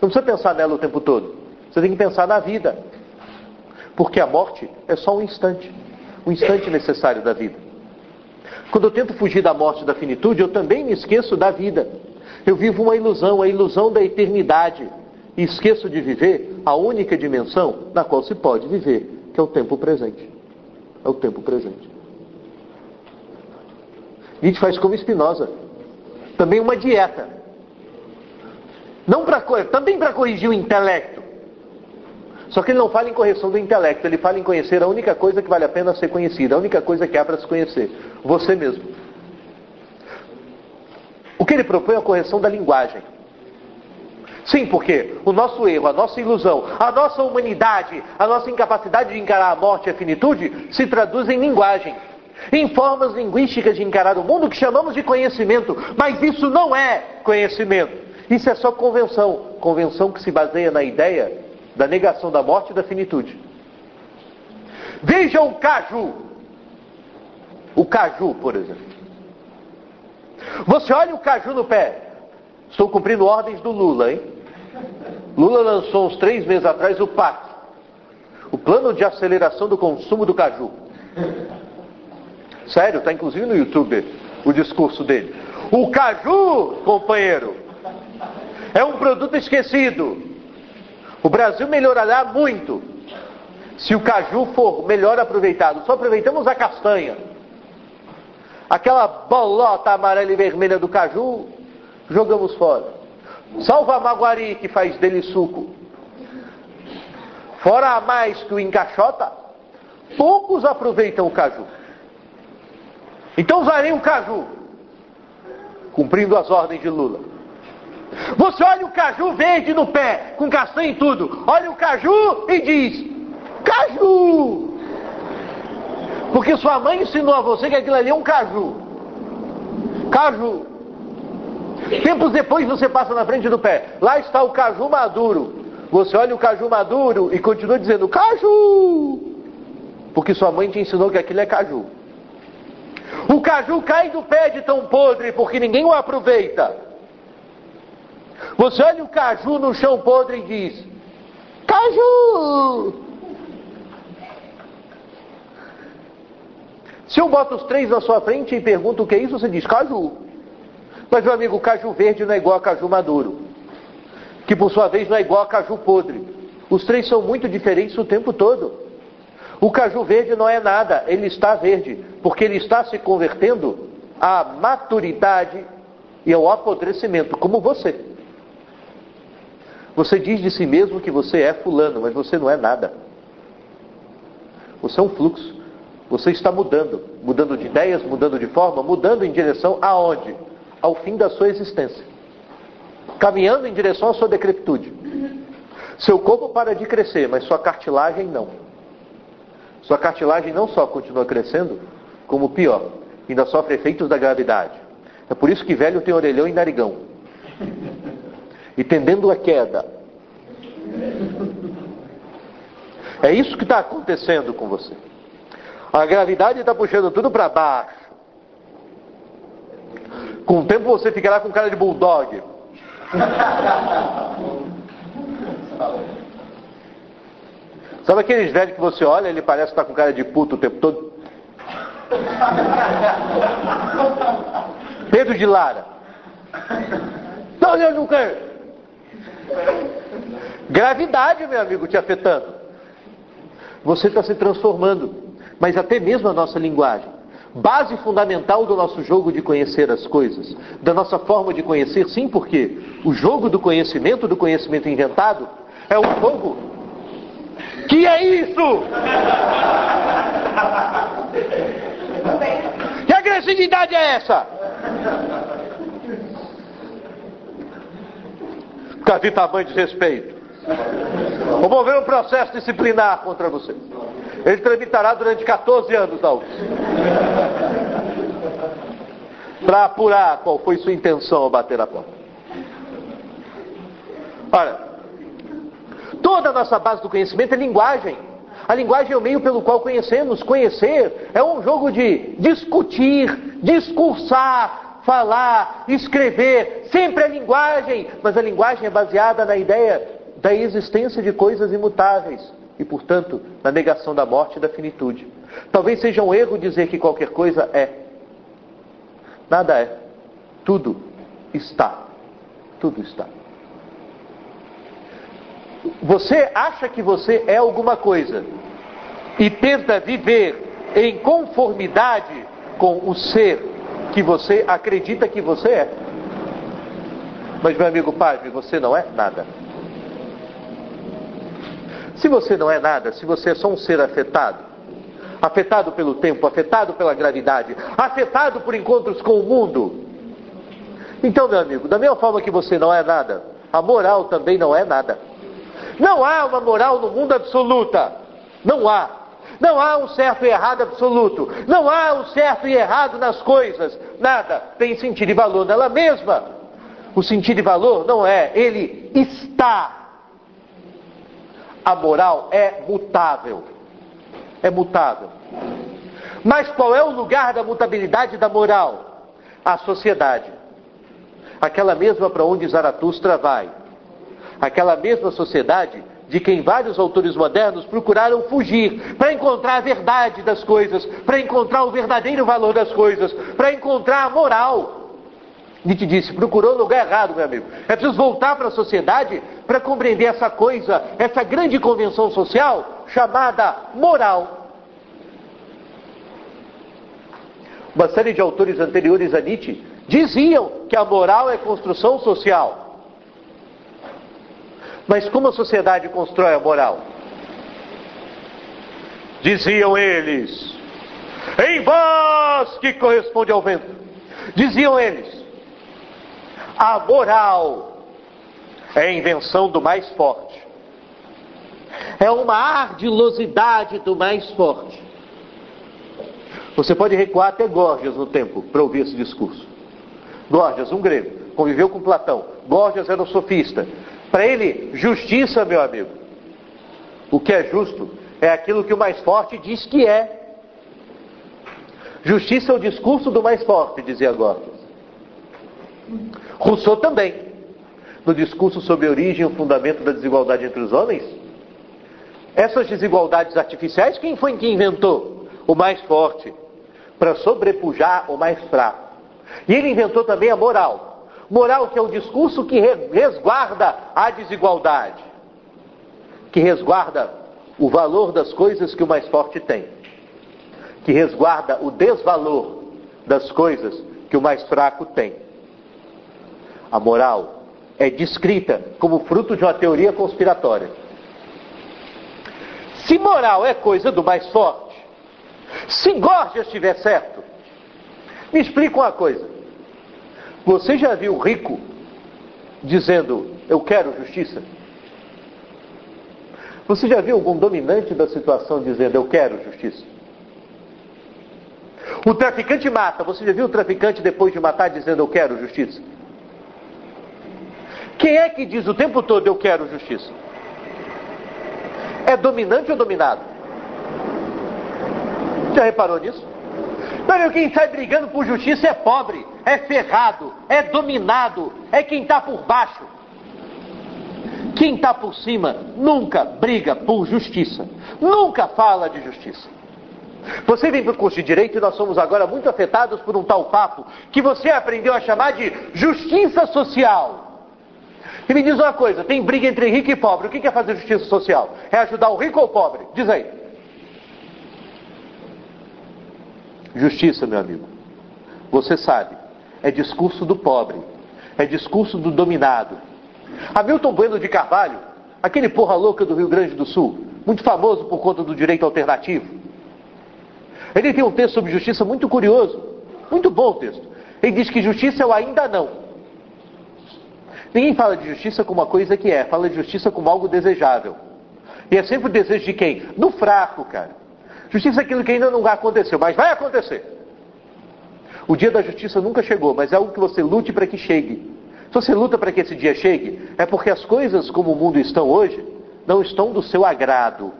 Não precisa pensar nela o tempo todo. Você tem que pensar na vida. Porque a morte é só um instante. Um instante necessário da vida. Quando eu tento fugir da morte e da finitude, eu também me esqueço da vida. Eu vivo uma ilusão, a ilusão da eternidade. E esqueço de viver a única dimensão na qual se pode viver, que é o tempo presente. É o tempo presente. Nietzsche faz como Spinoza. Também uma dieta. Não pra, também para corrigir o intelecto. Só que ele não fala em correção do intelecto, ele fala em conhecer a única coisa que vale a pena ser conhecida, a única coisa que há para se conhecer, você mesmo. O que ele propõe é a correção da linguagem. Sim, porque o nosso erro, a nossa ilusão, a nossa humanidade, a nossa incapacidade de encarar a morte e a finitude se traduz em linguagem, em formas linguísticas de encarar o mundo que chamamos de conhecimento, mas isso não é conhecimento. Isso é só convenção. Convenção que se baseia na ideia da negação da morte e da finitude. Veja o caju. O caju, por exemplo. Você olha o caju no pé. Estou cumprindo ordens do Lula, hein? Lula lançou uns três meses atrás o PAC, o plano de aceleração do consumo do caju. Sério, está inclusive no YouTube o discurso dele. O caju, companheiro, é um produto esquecido. O Brasil melhorará muito se o caju for melhor aproveitado. Só aproveitamos a castanha. Aquela bolota amarela e vermelha do caju, jogamos fora. Salva a maguari que faz dele suco. Fora a mais que o encaixota, poucos aproveitam o caju. Então usarei o caju, cumprindo as ordens de Lula. Você olha o caju verde no pé, com castanha e tudo. Olha o caju e diz: Caju! Porque sua mãe ensinou a você que aquilo ali é um caju. Caju. Tempos depois você passa na frente do pé. Lá está o caju maduro. Você olha o caju maduro e continua dizendo caju. Porque sua mãe te ensinou que aquilo é caju. O caju cai do pé de tão podre porque ninguém o aproveita. Você olha o caju no chão podre e diz: Caju! Se eu boto os três na sua frente e pergunto o que é isso, você diz caju. Mas, meu amigo, caju verde não é igual a caju maduro. Que por sua vez não é igual a caju podre. Os três são muito diferentes o tempo todo. O caju verde não é nada, ele está verde, porque ele está se convertendo à maturidade e ao apodrecimento, como você. Você diz de si mesmo que você é fulano, mas você não é nada. Você é um fluxo. Você está mudando, mudando de ideias, mudando de forma, mudando em direção aonde? Ao fim da sua existência. Caminhando em direção à sua decrepitude. Seu corpo para de crescer, mas sua cartilagem não. Sua cartilagem não só continua crescendo, como pior, ainda sofre efeitos da gravidade. É por isso que velho tem orelhão e narigão. E tendendo a queda. É isso que está acontecendo com você. A gravidade está puxando tudo para baixo. Com o tempo você ficará com cara de bulldog. Sabe aqueles velhos que você olha, ele parece estar com cara de puto o tempo todo? Pedro de Lara. Não, eu não quero. Gravidade, meu amigo, te afetando. Você está se transformando mas até mesmo a nossa linguagem. Base fundamental do nosso jogo de conhecer as coisas, da nossa forma de conhecer, sim, porque o jogo do conhecimento, do conhecimento inventado, é um jogo. Que é isso? Que agressividade é essa? Cadê tamanho de respeito? Vou mover um processo disciplinar contra você. Ele tramitará durante 14 anos, Alves. Para apurar qual foi sua intenção ao bater a porta. Olha, toda a nossa base do conhecimento é linguagem. A linguagem é o meio pelo qual conhecemos. Conhecer é um jogo de discutir, discursar, falar, escrever. Sempre é linguagem, mas a linguagem é baseada na ideia da existência de coisas imutáveis e, portanto, na negação da morte e da finitude. Talvez seja um erro dizer que qualquer coisa é. Nada é. Tudo está. Tudo está. Você acha que você é alguma coisa e tenta viver em conformidade com o ser que você acredita que você é. Mas, meu amigo padre, você não é nada. Se você não é nada, se você é só um ser afetado, afetado pelo tempo, afetado pela gravidade, afetado por encontros com o mundo, então, meu amigo, da mesma forma que você não é nada, a moral também não é nada. Não há uma moral no mundo absoluta. Não há. Não há um certo e errado absoluto. Não há um certo e errado nas coisas. Nada tem sentido e valor nela mesma. O sentido e valor não é, ele está a moral é mutável. É mutável. Mas qual é o lugar da mutabilidade da moral? a sociedade. Aquela mesma para onde Zaratustra vai. Aquela mesma sociedade de quem vários autores modernos procuraram fugir para encontrar a verdade das coisas, para encontrar o verdadeiro valor das coisas, para encontrar a moral. Nietzsche disse: procurou no lugar errado, meu amigo. É preciso voltar para a sociedade para compreender essa coisa, essa grande convenção social chamada moral. Uma série de autores anteriores a Nietzsche diziam que a moral é construção social. Mas como a sociedade constrói a moral? Diziam eles, em voz que corresponde ao vento, diziam eles, a moral é a invenção do mais forte, é uma ardilosidade do mais forte. Você pode recuar até Gorgias no tempo para ouvir esse discurso. Gorgias, um grego, conviveu com Platão. Gorgias era um sofista. Para ele, justiça, meu amigo, o que é justo é aquilo que o mais forte diz que é. Justiça é o discurso do mais forte, dizia Gorgias. Rousseau também, no discurso sobre a origem e o fundamento da desigualdade entre os homens. Essas desigualdades artificiais, quem foi que inventou? O mais forte, para sobrepujar o mais fraco. E ele inventou também a moral. Moral que é o discurso que resguarda a desigualdade, que resguarda o valor das coisas que o mais forte tem, que resguarda o desvalor das coisas que o mais fraco tem. A moral é descrita como fruto de uma teoria conspiratória. Se moral é coisa do mais forte, se Gorgias estiver certo, me explica uma coisa. Você já viu rico dizendo, eu quero justiça? Você já viu algum dominante da situação dizendo, eu quero justiça? O traficante mata, você já viu o traficante depois de matar dizendo, eu quero justiça? Quem é que diz o tempo todo, eu quero justiça? É dominante ou dominado? Já reparou nisso? Olha, quem sai brigando por justiça é pobre, é ferrado, é dominado, é quem está por baixo. Quem está por cima nunca briga por justiça, nunca fala de justiça. Você vem para o curso de Direito e nós somos agora muito afetados por um tal papo que você aprendeu a chamar de justiça social. E me diz uma coisa: tem briga entre rico e pobre. O que é fazer justiça social? É ajudar o rico ou o pobre? Diz aí. Justiça, meu amigo. Você sabe, é discurso do pobre, é discurso do dominado. Hamilton Bueno de Carvalho, aquele porra louca do Rio Grande do Sul, muito famoso por conta do direito alternativo. Ele tem um texto sobre justiça muito curioso, muito bom o texto. Ele diz que justiça é o ainda não. Ninguém fala de justiça como uma coisa que é, fala de justiça como algo desejável. E é sempre o desejo de quem? Do fraco, cara. Justiça é aquilo que ainda não aconteceu, mas vai acontecer. O dia da justiça nunca chegou, mas é algo que você lute para que chegue. Se você luta para que esse dia chegue, é porque as coisas como o mundo estão hoje não estão do seu agrado.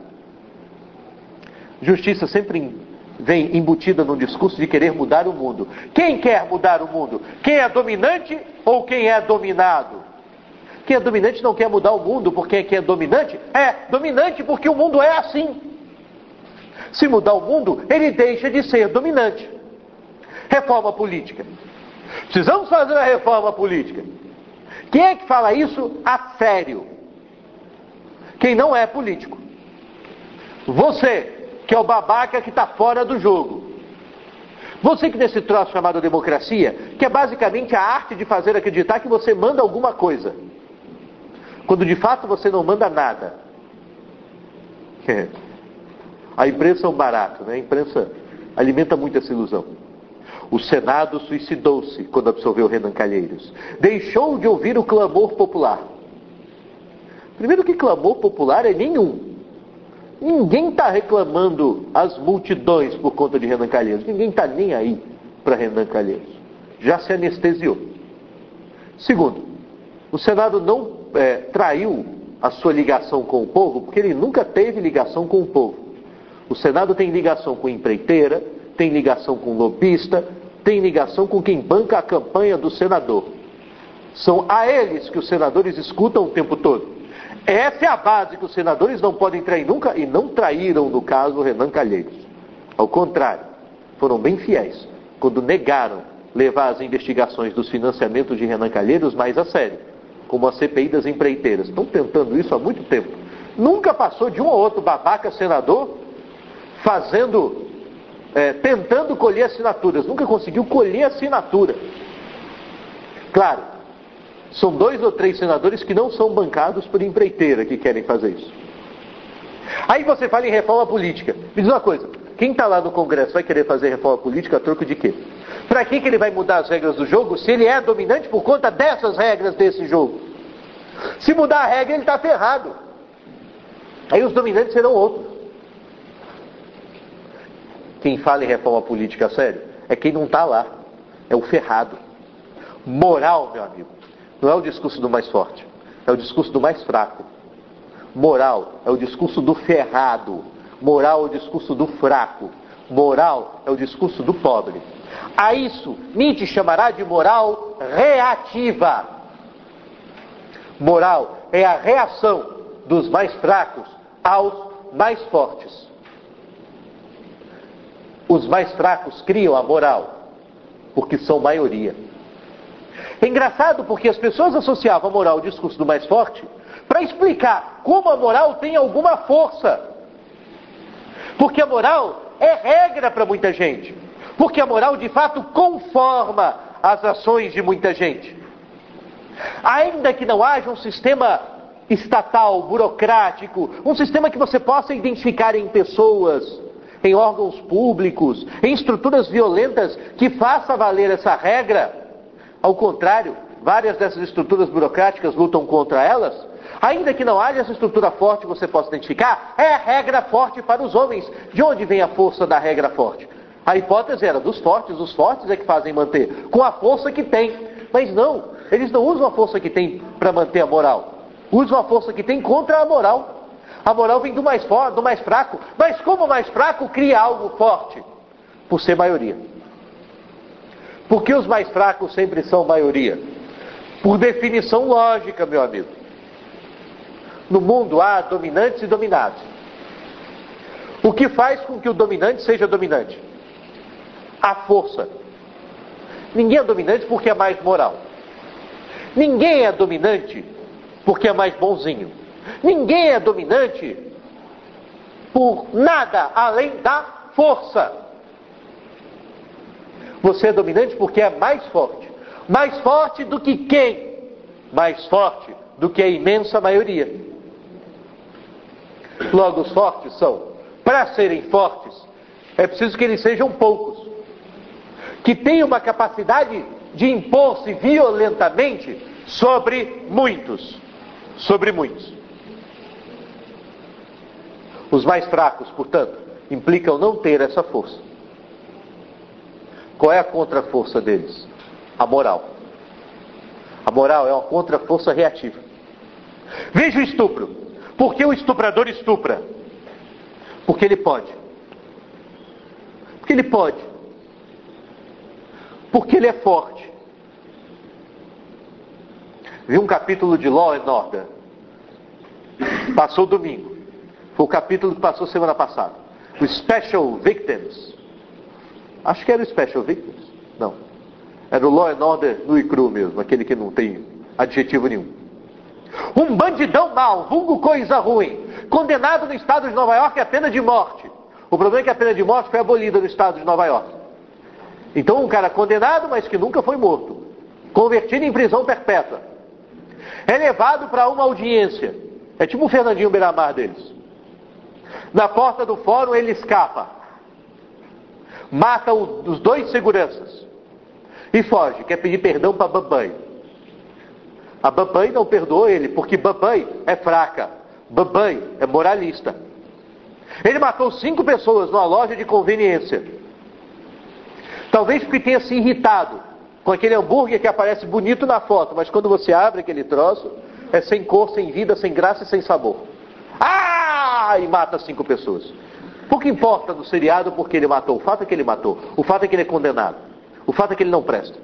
Justiça sempre vem embutida no discurso de querer mudar o mundo. Quem quer mudar o mundo? Quem é dominante ou quem é dominado? Quem é dominante não quer mudar o mundo porque quem é dominante é dominante porque o mundo é assim. Se mudar o mundo, ele deixa de ser dominante. Reforma política. Precisamos fazer a reforma política. Quem é que fala isso a sério? Quem não é político. Você, que é o babaca que está fora do jogo. Você que nesse troço chamado democracia, que é basicamente a arte de fazer acreditar que você manda alguma coisa. Quando de fato você não manda nada. A imprensa é um barato, né? A imprensa alimenta muito essa ilusão. O Senado suicidou-se quando absolveu Renan Calheiros. Deixou de ouvir o clamor popular. Primeiro que clamor popular é nenhum. Ninguém está reclamando as multidões por conta de Renan Calheiros. Ninguém está nem aí para Renan Calheiros. Já se anestesiou. Segundo, o Senado não é, traiu a sua ligação com o povo, porque ele nunca teve ligação com o povo. O Senado tem ligação com empreiteira, tem ligação com lobista, tem ligação com quem banca a campanha do senador. São a eles que os senadores escutam o tempo todo. Essa é a base que os senadores não podem trair nunca e não traíram no caso Renan Calheiros. Ao contrário, foram bem fiéis quando negaram levar as investigações dos financiamentos de Renan Calheiros mais a sério, como a CPI das empreiteiras. Estão tentando isso há muito tempo. Nunca passou de um ou outro babaca senador fazendo, é, tentando colher assinaturas. Nunca conseguiu colher assinatura. Claro, são dois ou três senadores que não são bancados por empreiteira que querem fazer isso. Aí você fala em reforma política. Me diz uma coisa: quem está lá no Congresso vai querer fazer reforma política a troco de quê? Para que, que ele vai mudar as regras do jogo se ele é dominante por conta dessas regras desse jogo? Se mudar a regra, ele está ferrado. Aí os dominantes serão outros. Quem fala em reforma política sério é quem não está lá. É o ferrado. Moral, meu amigo. Não é o discurso do mais forte, é o discurso do mais fraco. Moral é o discurso do ferrado. Moral é o discurso do fraco. Moral é o discurso do pobre. A isso Nietzsche chamará de moral reativa. Moral é a reação dos mais fracos aos mais fortes. Os mais fracos criam a moral, porque são maioria. É engraçado porque as pessoas associavam a moral ao discurso do mais forte para explicar como a moral tem alguma força. Porque a moral é regra para muita gente. Porque a moral de fato conforma as ações de muita gente. Ainda que não haja um sistema estatal, burocrático, um sistema que você possa identificar em pessoas, em órgãos públicos, em estruturas violentas que faça valer essa regra, ao contrário, várias dessas estruturas burocráticas lutam contra elas. Ainda que não haja essa estrutura forte que você possa identificar, é a regra forte para os homens. De onde vem a força da regra forte? A hipótese era dos fortes, os fortes é que fazem manter, com a força que tem. Mas não, eles não usam a força que tem para manter a moral. Usam a força que tem contra a moral. A moral vem do mais forte, do mais fraco. Mas como o mais fraco cria algo forte? Por ser maioria. Porque os mais fracos sempre são maioria? Por definição lógica, meu amigo. No mundo há dominantes e dominados. O que faz com que o dominante seja dominante? A força. Ninguém é dominante porque é mais moral. Ninguém é dominante porque é mais bonzinho. Ninguém é dominante por nada além da força. Você é dominante porque é mais forte. Mais forte do que quem? Mais forte do que a imensa maioria. Logo, os fortes são, para serem fortes, é preciso que eles sejam poucos, que tenham uma capacidade de impor-se violentamente sobre muitos. Sobre muitos. Os mais fracos, portanto, implicam não ter essa força. Qual é a contraforça deles? A moral. A moral é uma contraforça reativa. Veja o estupro. Por que o estuprador estupra? Porque ele pode. Porque ele pode. Porque ele é forte. Vi um capítulo de Law and Order. Passou domingo. Foi o capítulo que passou semana passada. O Special Victims. Acho que era o Special Victims. Não. Era o Law and Order no ICRU mesmo, aquele que não tem adjetivo nenhum. Um bandidão mau, vulgo coisa ruim, condenado no estado de Nova York a pena de morte. O problema é que a pena de morte foi abolida no estado de Nova York. Então um cara condenado, mas que nunca foi morto, convertido em prisão perpétua, é levado para uma audiência. É tipo o Fernandinho Beiramar deles. Na porta do fórum ele escapa mata os dois seguranças e foge, quer pedir perdão para Babai. A Babai não perdoou ele, porque Babai é fraca, Babai é moralista. Ele matou cinco pessoas numa loja de conveniência. Talvez porque tenha se irritado com aquele hambúrguer que aparece bonito na foto, mas quando você abre aquele troço, é sem cor, sem vida, sem graça e sem sabor. Ah! E mata cinco pessoas. Pouco importa do seriado porque ele matou. O fato é que ele matou. O fato é que ele é condenado. O fato é que ele não presta.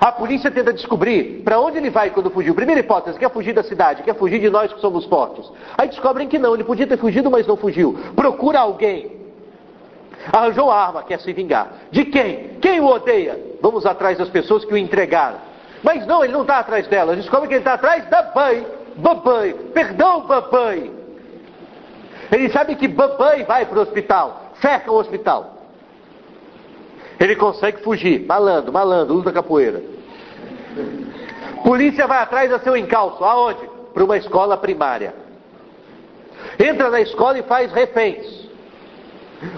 A polícia tenta descobrir para onde ele vai quando fugiu. Primeira hipótese, quer fugir da cidade, quer fugir de nós que somos fortes. Aí descobrem que não, ele podia ter fugido, mas não fugiu. Procura alguém. Arranjou arma, quer se vingar. De quem? Quem o odeia? Vamos atrás das pessoas que o entregaram. Mas não, ele não está atrás delas. Descobre que ele está atrás da mãe. Babai, perdão, babai. Ele sabe que babai vai para o hospital, cerca o hospital. Ele consegue fugir, malandro, malandro, luta capoeira. Polícia vai atrás do seu encalço, aonde? Para uma escola primária. Entra na escola e faz reféns.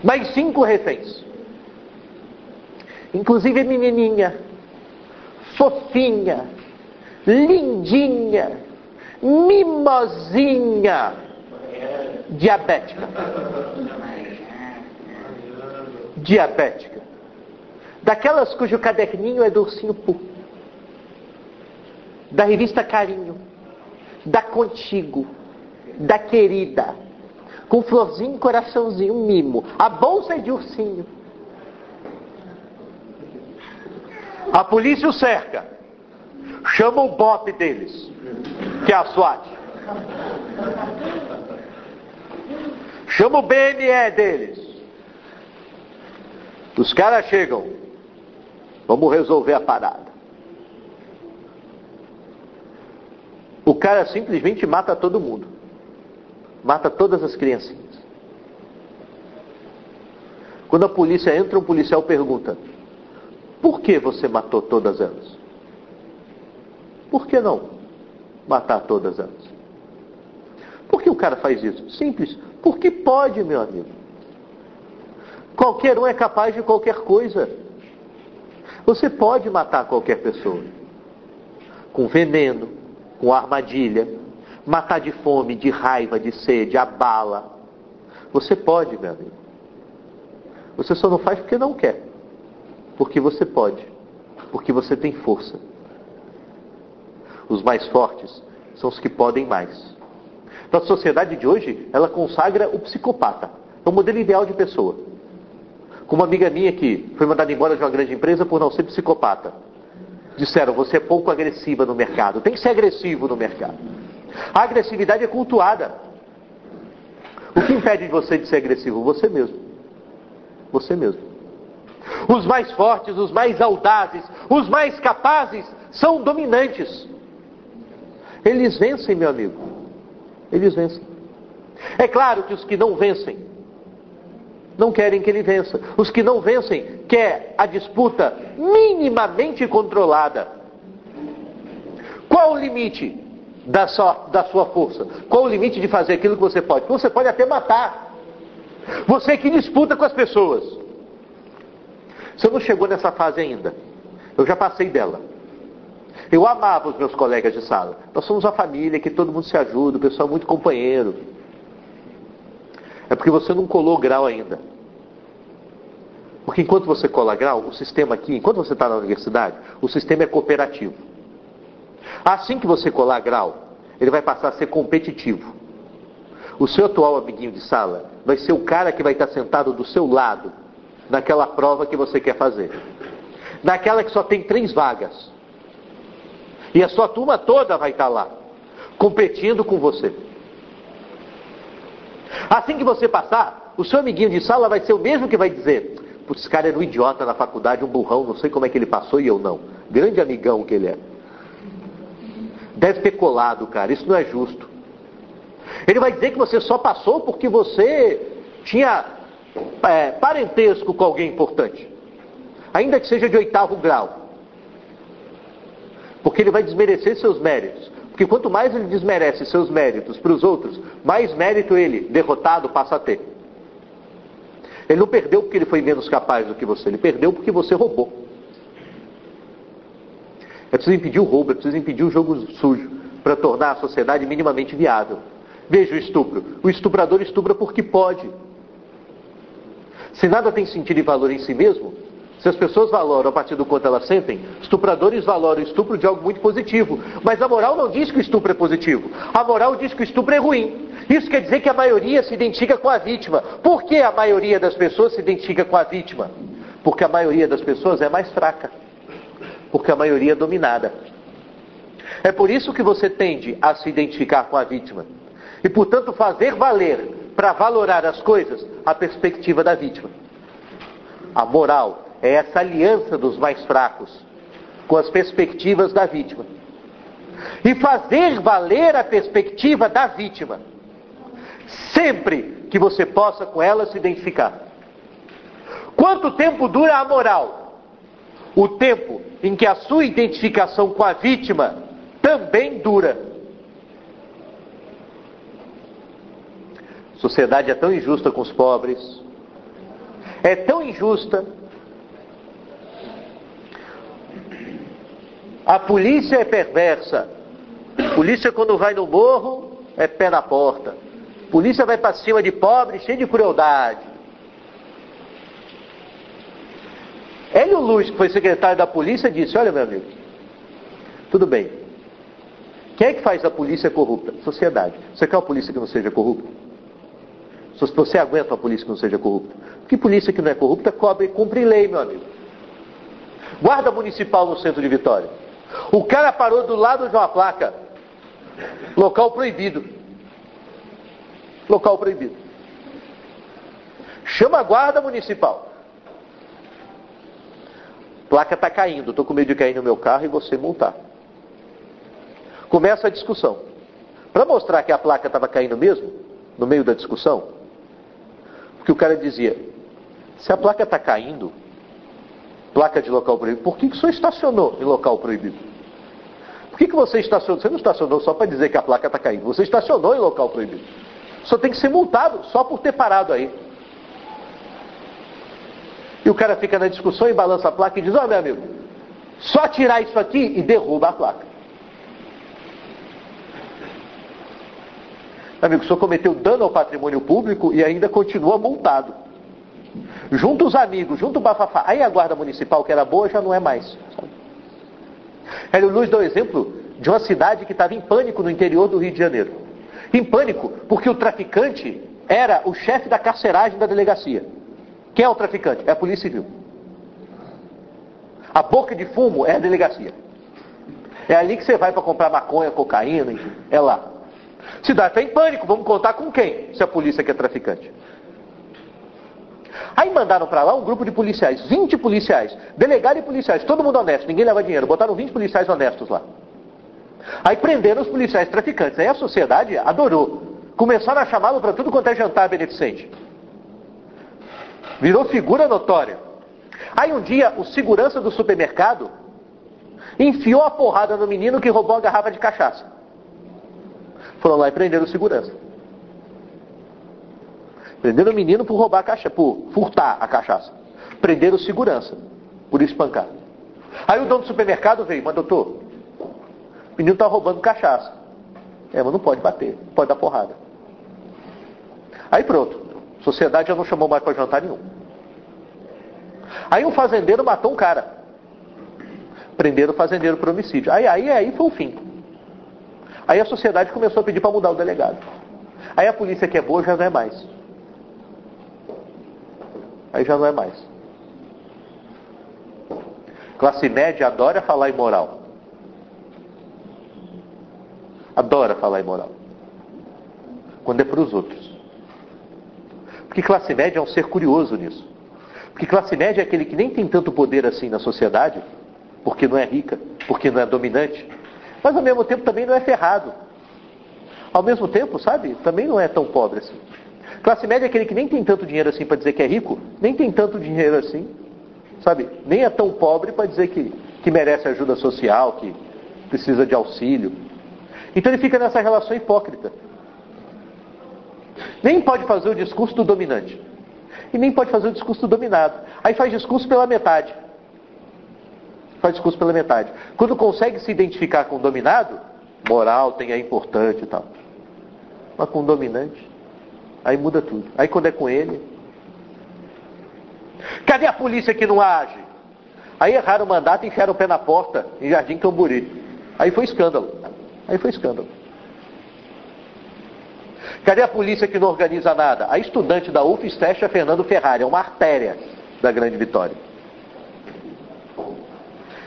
Mais cinco reféns. Inclusive menininha, fofinha, lindinha, mimosinha, diabética. Diabética. Daquelas cujo caderninho é do ursinho Poo. Da revista Carinho. Da Contigo. Da Querida. Com florzinho, coraçãozinho, mimo. A bolsa é de ursinho. A polícia o cerca. Chama o bote deles, que é a SWAT. Chama o BNE deles. Os caras chegam. Vamos resolver a parada. O cara simplesmente mata todo mundo. Mata todas as criancinhas. Quando a polícia entra, um policial pergunta: Por que você matou todas elas? Por que não matar todas elas? Por que o cara faz isso? Simples. Porque pode, meu amigo. Qualquer um é capaz de qualquer coisa. Você pode matar qualquer pessoa. Com veneno, com armadilha, matar de fome, de raiva, de sede, a bala. Você pode, meu amigo. Você só não faz porque não quer. Porque você pode. Porque você tem força. Os mais fortes são os que podem mais. Nossa sociedade de hoje, ela consagra o psicopata. É o modelo ideal de pessoa. Como uma amiga minha que foi mandada embora de uma grande empresa por não ser psicopata. Disseram, você é pouco agressiva no mercado. Tem que ser agressivo no mercado. A agressividade é cultuada. O que impede de você de ser agressivo? Você mesmo. Você mesmo. Os mais fortes, os mais audazes, os mais capazes são dominantes. Eles vencem, meu amigo. Eles vencem. É claro que os que não vencem não querem que ele vença. Os que não vencem quer a disputa minimamente controlada. Qual o limite da sua, da sua força? Qual o limite de fazer aquilo que você pode? Você pode até matar. Você que disputa com as pessoas. Você não chegou nessa fase ainda. Eu já passei dela. Eu amava os meus colegas de sala. Nós somos uma família que todo mundo se ajuda, o pessoal é muito companheiro. É porque você não colou grau ainda. Porque enquanto você cola grau, o sistema aqui, enquanto você está na universidade, o sistema é cooperativo. Assim que você colar grau, ele vai passar a ser competitivo. O seu atual amiguinho de sala vai ser o cara que vai estar sentado do seu lado naquela prova que você quer fazer. Naquela que só tem três vagas. E a sua turma toda vai estar lá, competindo com você. Assim que você passar, o seu amiguinho de sala vai ser o mesmo que vai dizer: Putz, esse cara era um idiota na faculdade, um burrão, não sei como é que ele passou e eu não. Grande amigão que ele é. Deve ter colado, cara, isso não é justo. Ele vai dizer que você só passou porque você tinha é, parentesco com alguém importante. Ainda que seja de oitavo grau. Porque ele vai desmerecer seus méritos. Porque quanto mais ele desmerece seus méritos para os outros, mais mérito ele, derrotado, passa a ter. Ele não perdeu porque ele foi menos capaz do que você, ele perdeu porque você roubou. É preciso impedir o roubo, é preciso impedir o jogo sujo para tornar a sociedade minimamente viável. Veja o estupro. O estuprador estupra porque pode. Se nada tem sentido e valor em si mesmo, se as pessoas valoram a partir do quanto elas sentem, estupradores valoram o estupro de algo muito positivo. Mas a moral não diz que o estupro é positivo. A moral diz que o estupro é ruim. Isso quer dizer que a maioria se identifica com a vítima. Por que a maioria das pessoas se identifica com a vítima? Porque a maioria das pessoas é mais fraca. Porque a maioria é dominada. É por isso que você tende a se identificar com a vítima. E, portanto, fazer valer, para valorar as coisas, a perspectiva da vítima. A moral é essa aliança dos mais fracos com as perspectivas da vítima. E fazer valer a perspectiva da vítima, sempre que você possa com ela se identificar. Quanto tempo dura a moral? O tempo em que a sua identificação com a vítima também dura. A sociedade é tão injusta com os pobres, é tão injusta. A polícia é perversa. Polícia, quando vai no morro, é pé na porta. Polícia vai para cima de pobre, cheio de crueldade. Hélio Luz, que foi secretário da polícia, disse: Olha, meu amigo, tudo bem. Quem é que faz a polícia corrupta? Sociedade. Você quer uma polícia que não seja corrupta? Se você aguenta uma polícia que não seja corrupta. Que polícia que não é corrupta cobre, cumpre lei, meu amigo. Guarda municipal no centro de Vitória. O cara parou do lado de uma placa. Local proibido. Local proibido. Chama a guarda municipal. Placa está caindo, estou com medo de cair no meu carro e você multar. Começa a discussão. Para mostrar que a placa estava caindo mesmo, no meio da discussão, porque o cara dizia, se a placa está caindo, placa de local proibido, por que, que o senhor estacionou em local proibido? Por que, que você estacionou? Você não estacionou só para dizer que a placa está caindo, você estacionou em local proibido. Só tem que ser multado só por ter parado aí. E o cara fica na discussão e balança a placa e diz, ó oh, meu amigo, só tirar isso aqui e derruba a placa. Amigo, o senhor cometeu dano ao patrimônio público e ainda continua multado. Junta os amigos, junta o bafafá. Aí a guarda municipal, que era boa, já não é mais. Hélio Luz o exemplo de uma cidade que estava em pânico no interior do Rio de Janeiro. Em pânico, porque o traficante era o chefe da carceragem da delegacia. Quem é o traficante? É a Polícia Civil. A boca de fumo é a delegacia. É ali que você vai para comprar maconha, cocaína, enfim, é lá. Cidade está em pânico, vamos contar com quem? Se a polícia que é traficante. Aí mandaram para lá um grupo de policiais, 20 policiais, delegado e policiais, todo mundo honesto, ninguém leva dinheiro, botaram 20 policiais honestos lá. Aí prenderam os policiais traficantes. Aí a sociedade adorou. Começaram a chamá-lo para tudo quanto é jantar beneficente. Virou figura notória. Aí um dia o segurança do supermercado enfiou a porrada no menino que roubou a garrafa de cachaça. Foram lá e prenderam o segurança. Prenderam o menino por roubar a cachaça, por furtar a cachaça. Prenderam segurança por espancar. Aí o dono do supermercado veio, mas doutor, o menino está roubando cachaça. É, mas não pode bater, pode dar porrada. Aí pronto, sociedade já não chamou mais para jantar nenhum. Aí um fazendeiro matou um cara. Prenderam o fazendeiro por homicídio. Aí, aí, aí foi o fim. Aí a sociedade começou a pedir para mudar o delegado. Aí a polícia que é boa já não é mais. Aí já não é mais. Classe média adora falar em moral. Adora falar em moral. Quando é para os outros. Porque classe média é um ser curioso nisso. Porque classe média é aquele que nem tem tanto poder assim na sociedade, porque não é rica, porque não é dominante, mas ao mesmo tempo também não é ferrado. Ao mesmo tempo, sabe, também não é tão pobre assim. Classe média é aquele que nem tem tanto dinheiro assim para dizer que é rico, nem tem tanto dinheiro assim, sabe, nem é tão pobre para dizer que, que merece ajuda social, que precisa de auxílio. Então ele fica nessa relação hipócrita. Nem pode fazer o discurso do dominante. E nem pode fazer o discurso do dominado. Aí faz discurso pela metade. Faz discurso pela metade. Quando consegue se identificar com o dominado, moral tem é importante e tal. Mas com o dominante, aí muda tudo. Aí quando é com ele. Cadê a polícia que não age? Aí erraram o mandato e enfiaram o pé na porta em Jardim Camburi. Aí foi escândalo. Aí foi escândalo. Cadê a polícia que não organiza nada? A estudante da UFES fecha Fernando Ferrari, é uma artéria da grande vitória.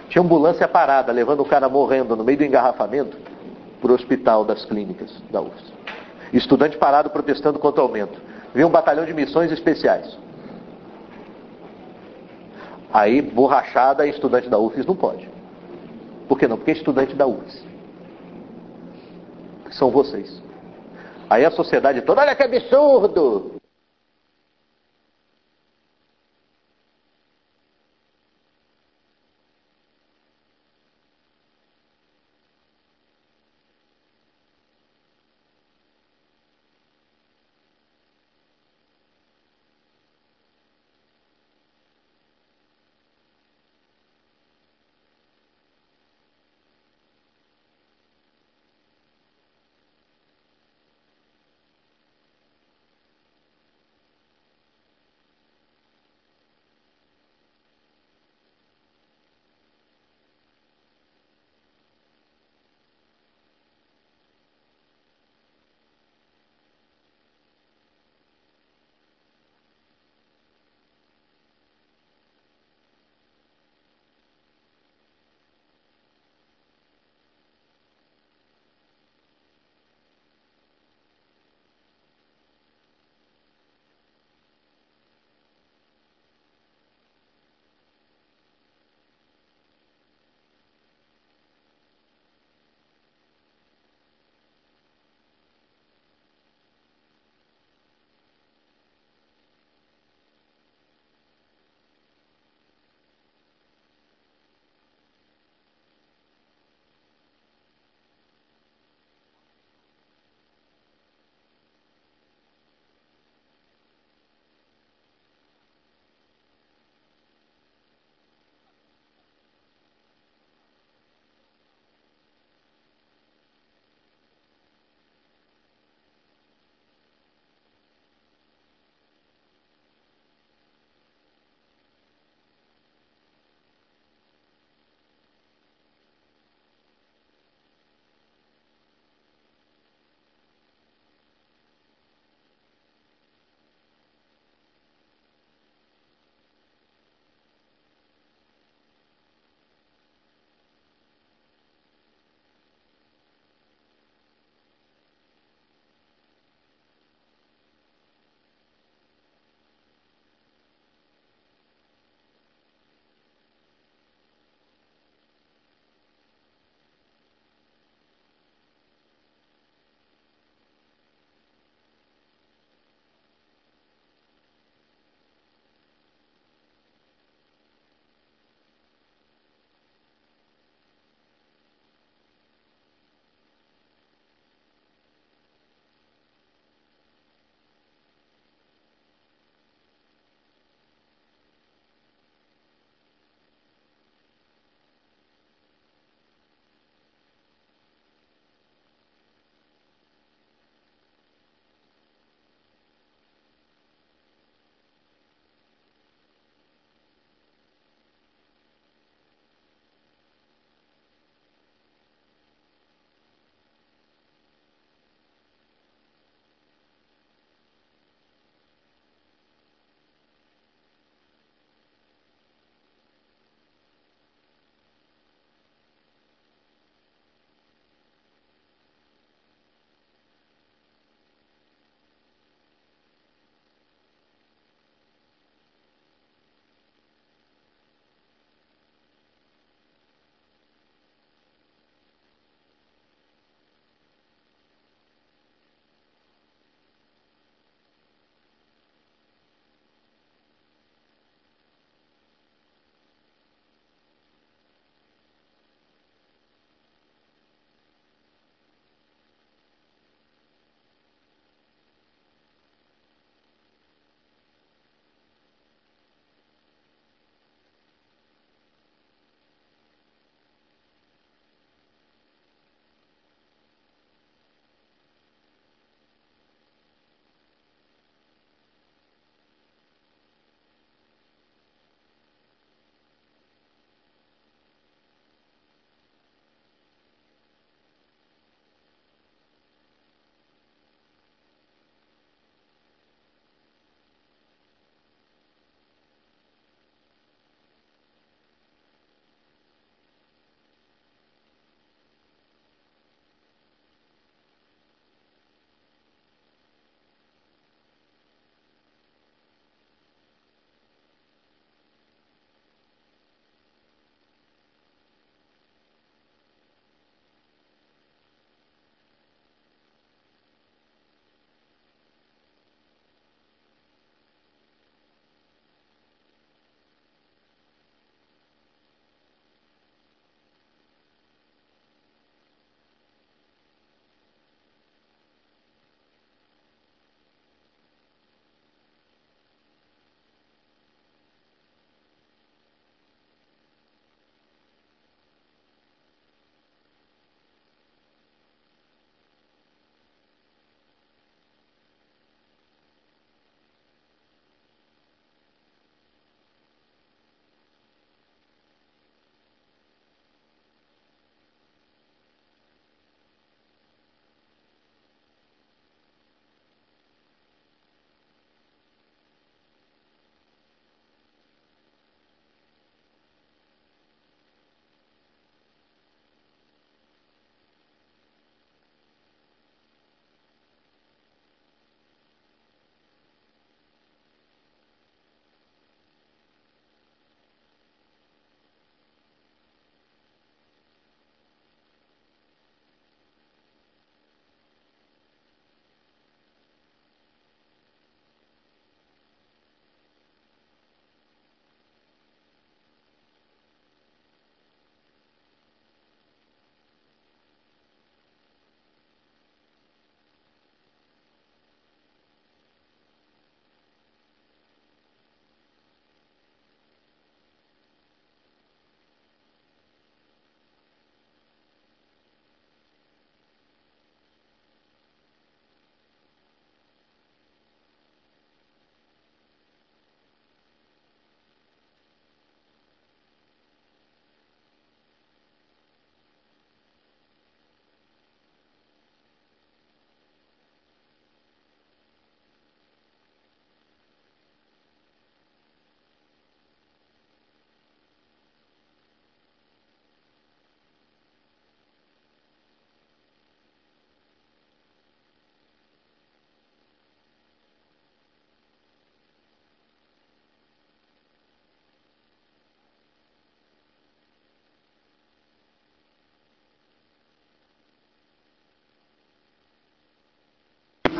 Tinha ambulância parada, levando o cara morrendo no meio do engarrafamento para o hospital das clínicas da UFS. Estudante parado protestando contra o aumento. Veio um batalhão de missões especiais. Aí, borrachada, estudante da UFES não pode. Por que não? Porque é estudante da UFES. São vocês. Aí a sociedade toda, olha que absurdo!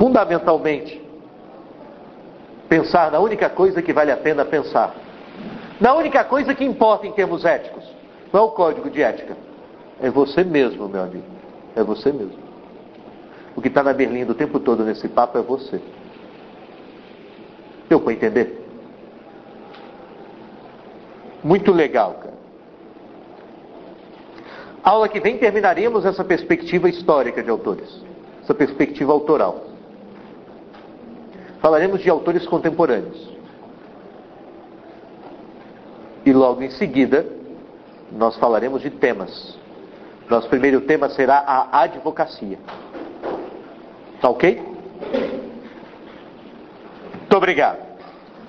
Fundamentalmente, pensar na única coisa que vale a pena pensar. Na única coisa que importa em termos éticos. Não é o código de ética. É você mesmo, meu amigo. É você mesmo. O que está na berlinda o tempo todo nesse papo é você. Deu para entender? Muito legal, cara. Aula que vem terminaremos essa perspectiva histórica de autores, essa perspectiva autoral. Falaremos de autores contemporâneos. E logo em seguida, nós falaremos de temas. Nosso primeiro tema será a advocacia. Tá ok? Muito obrigado.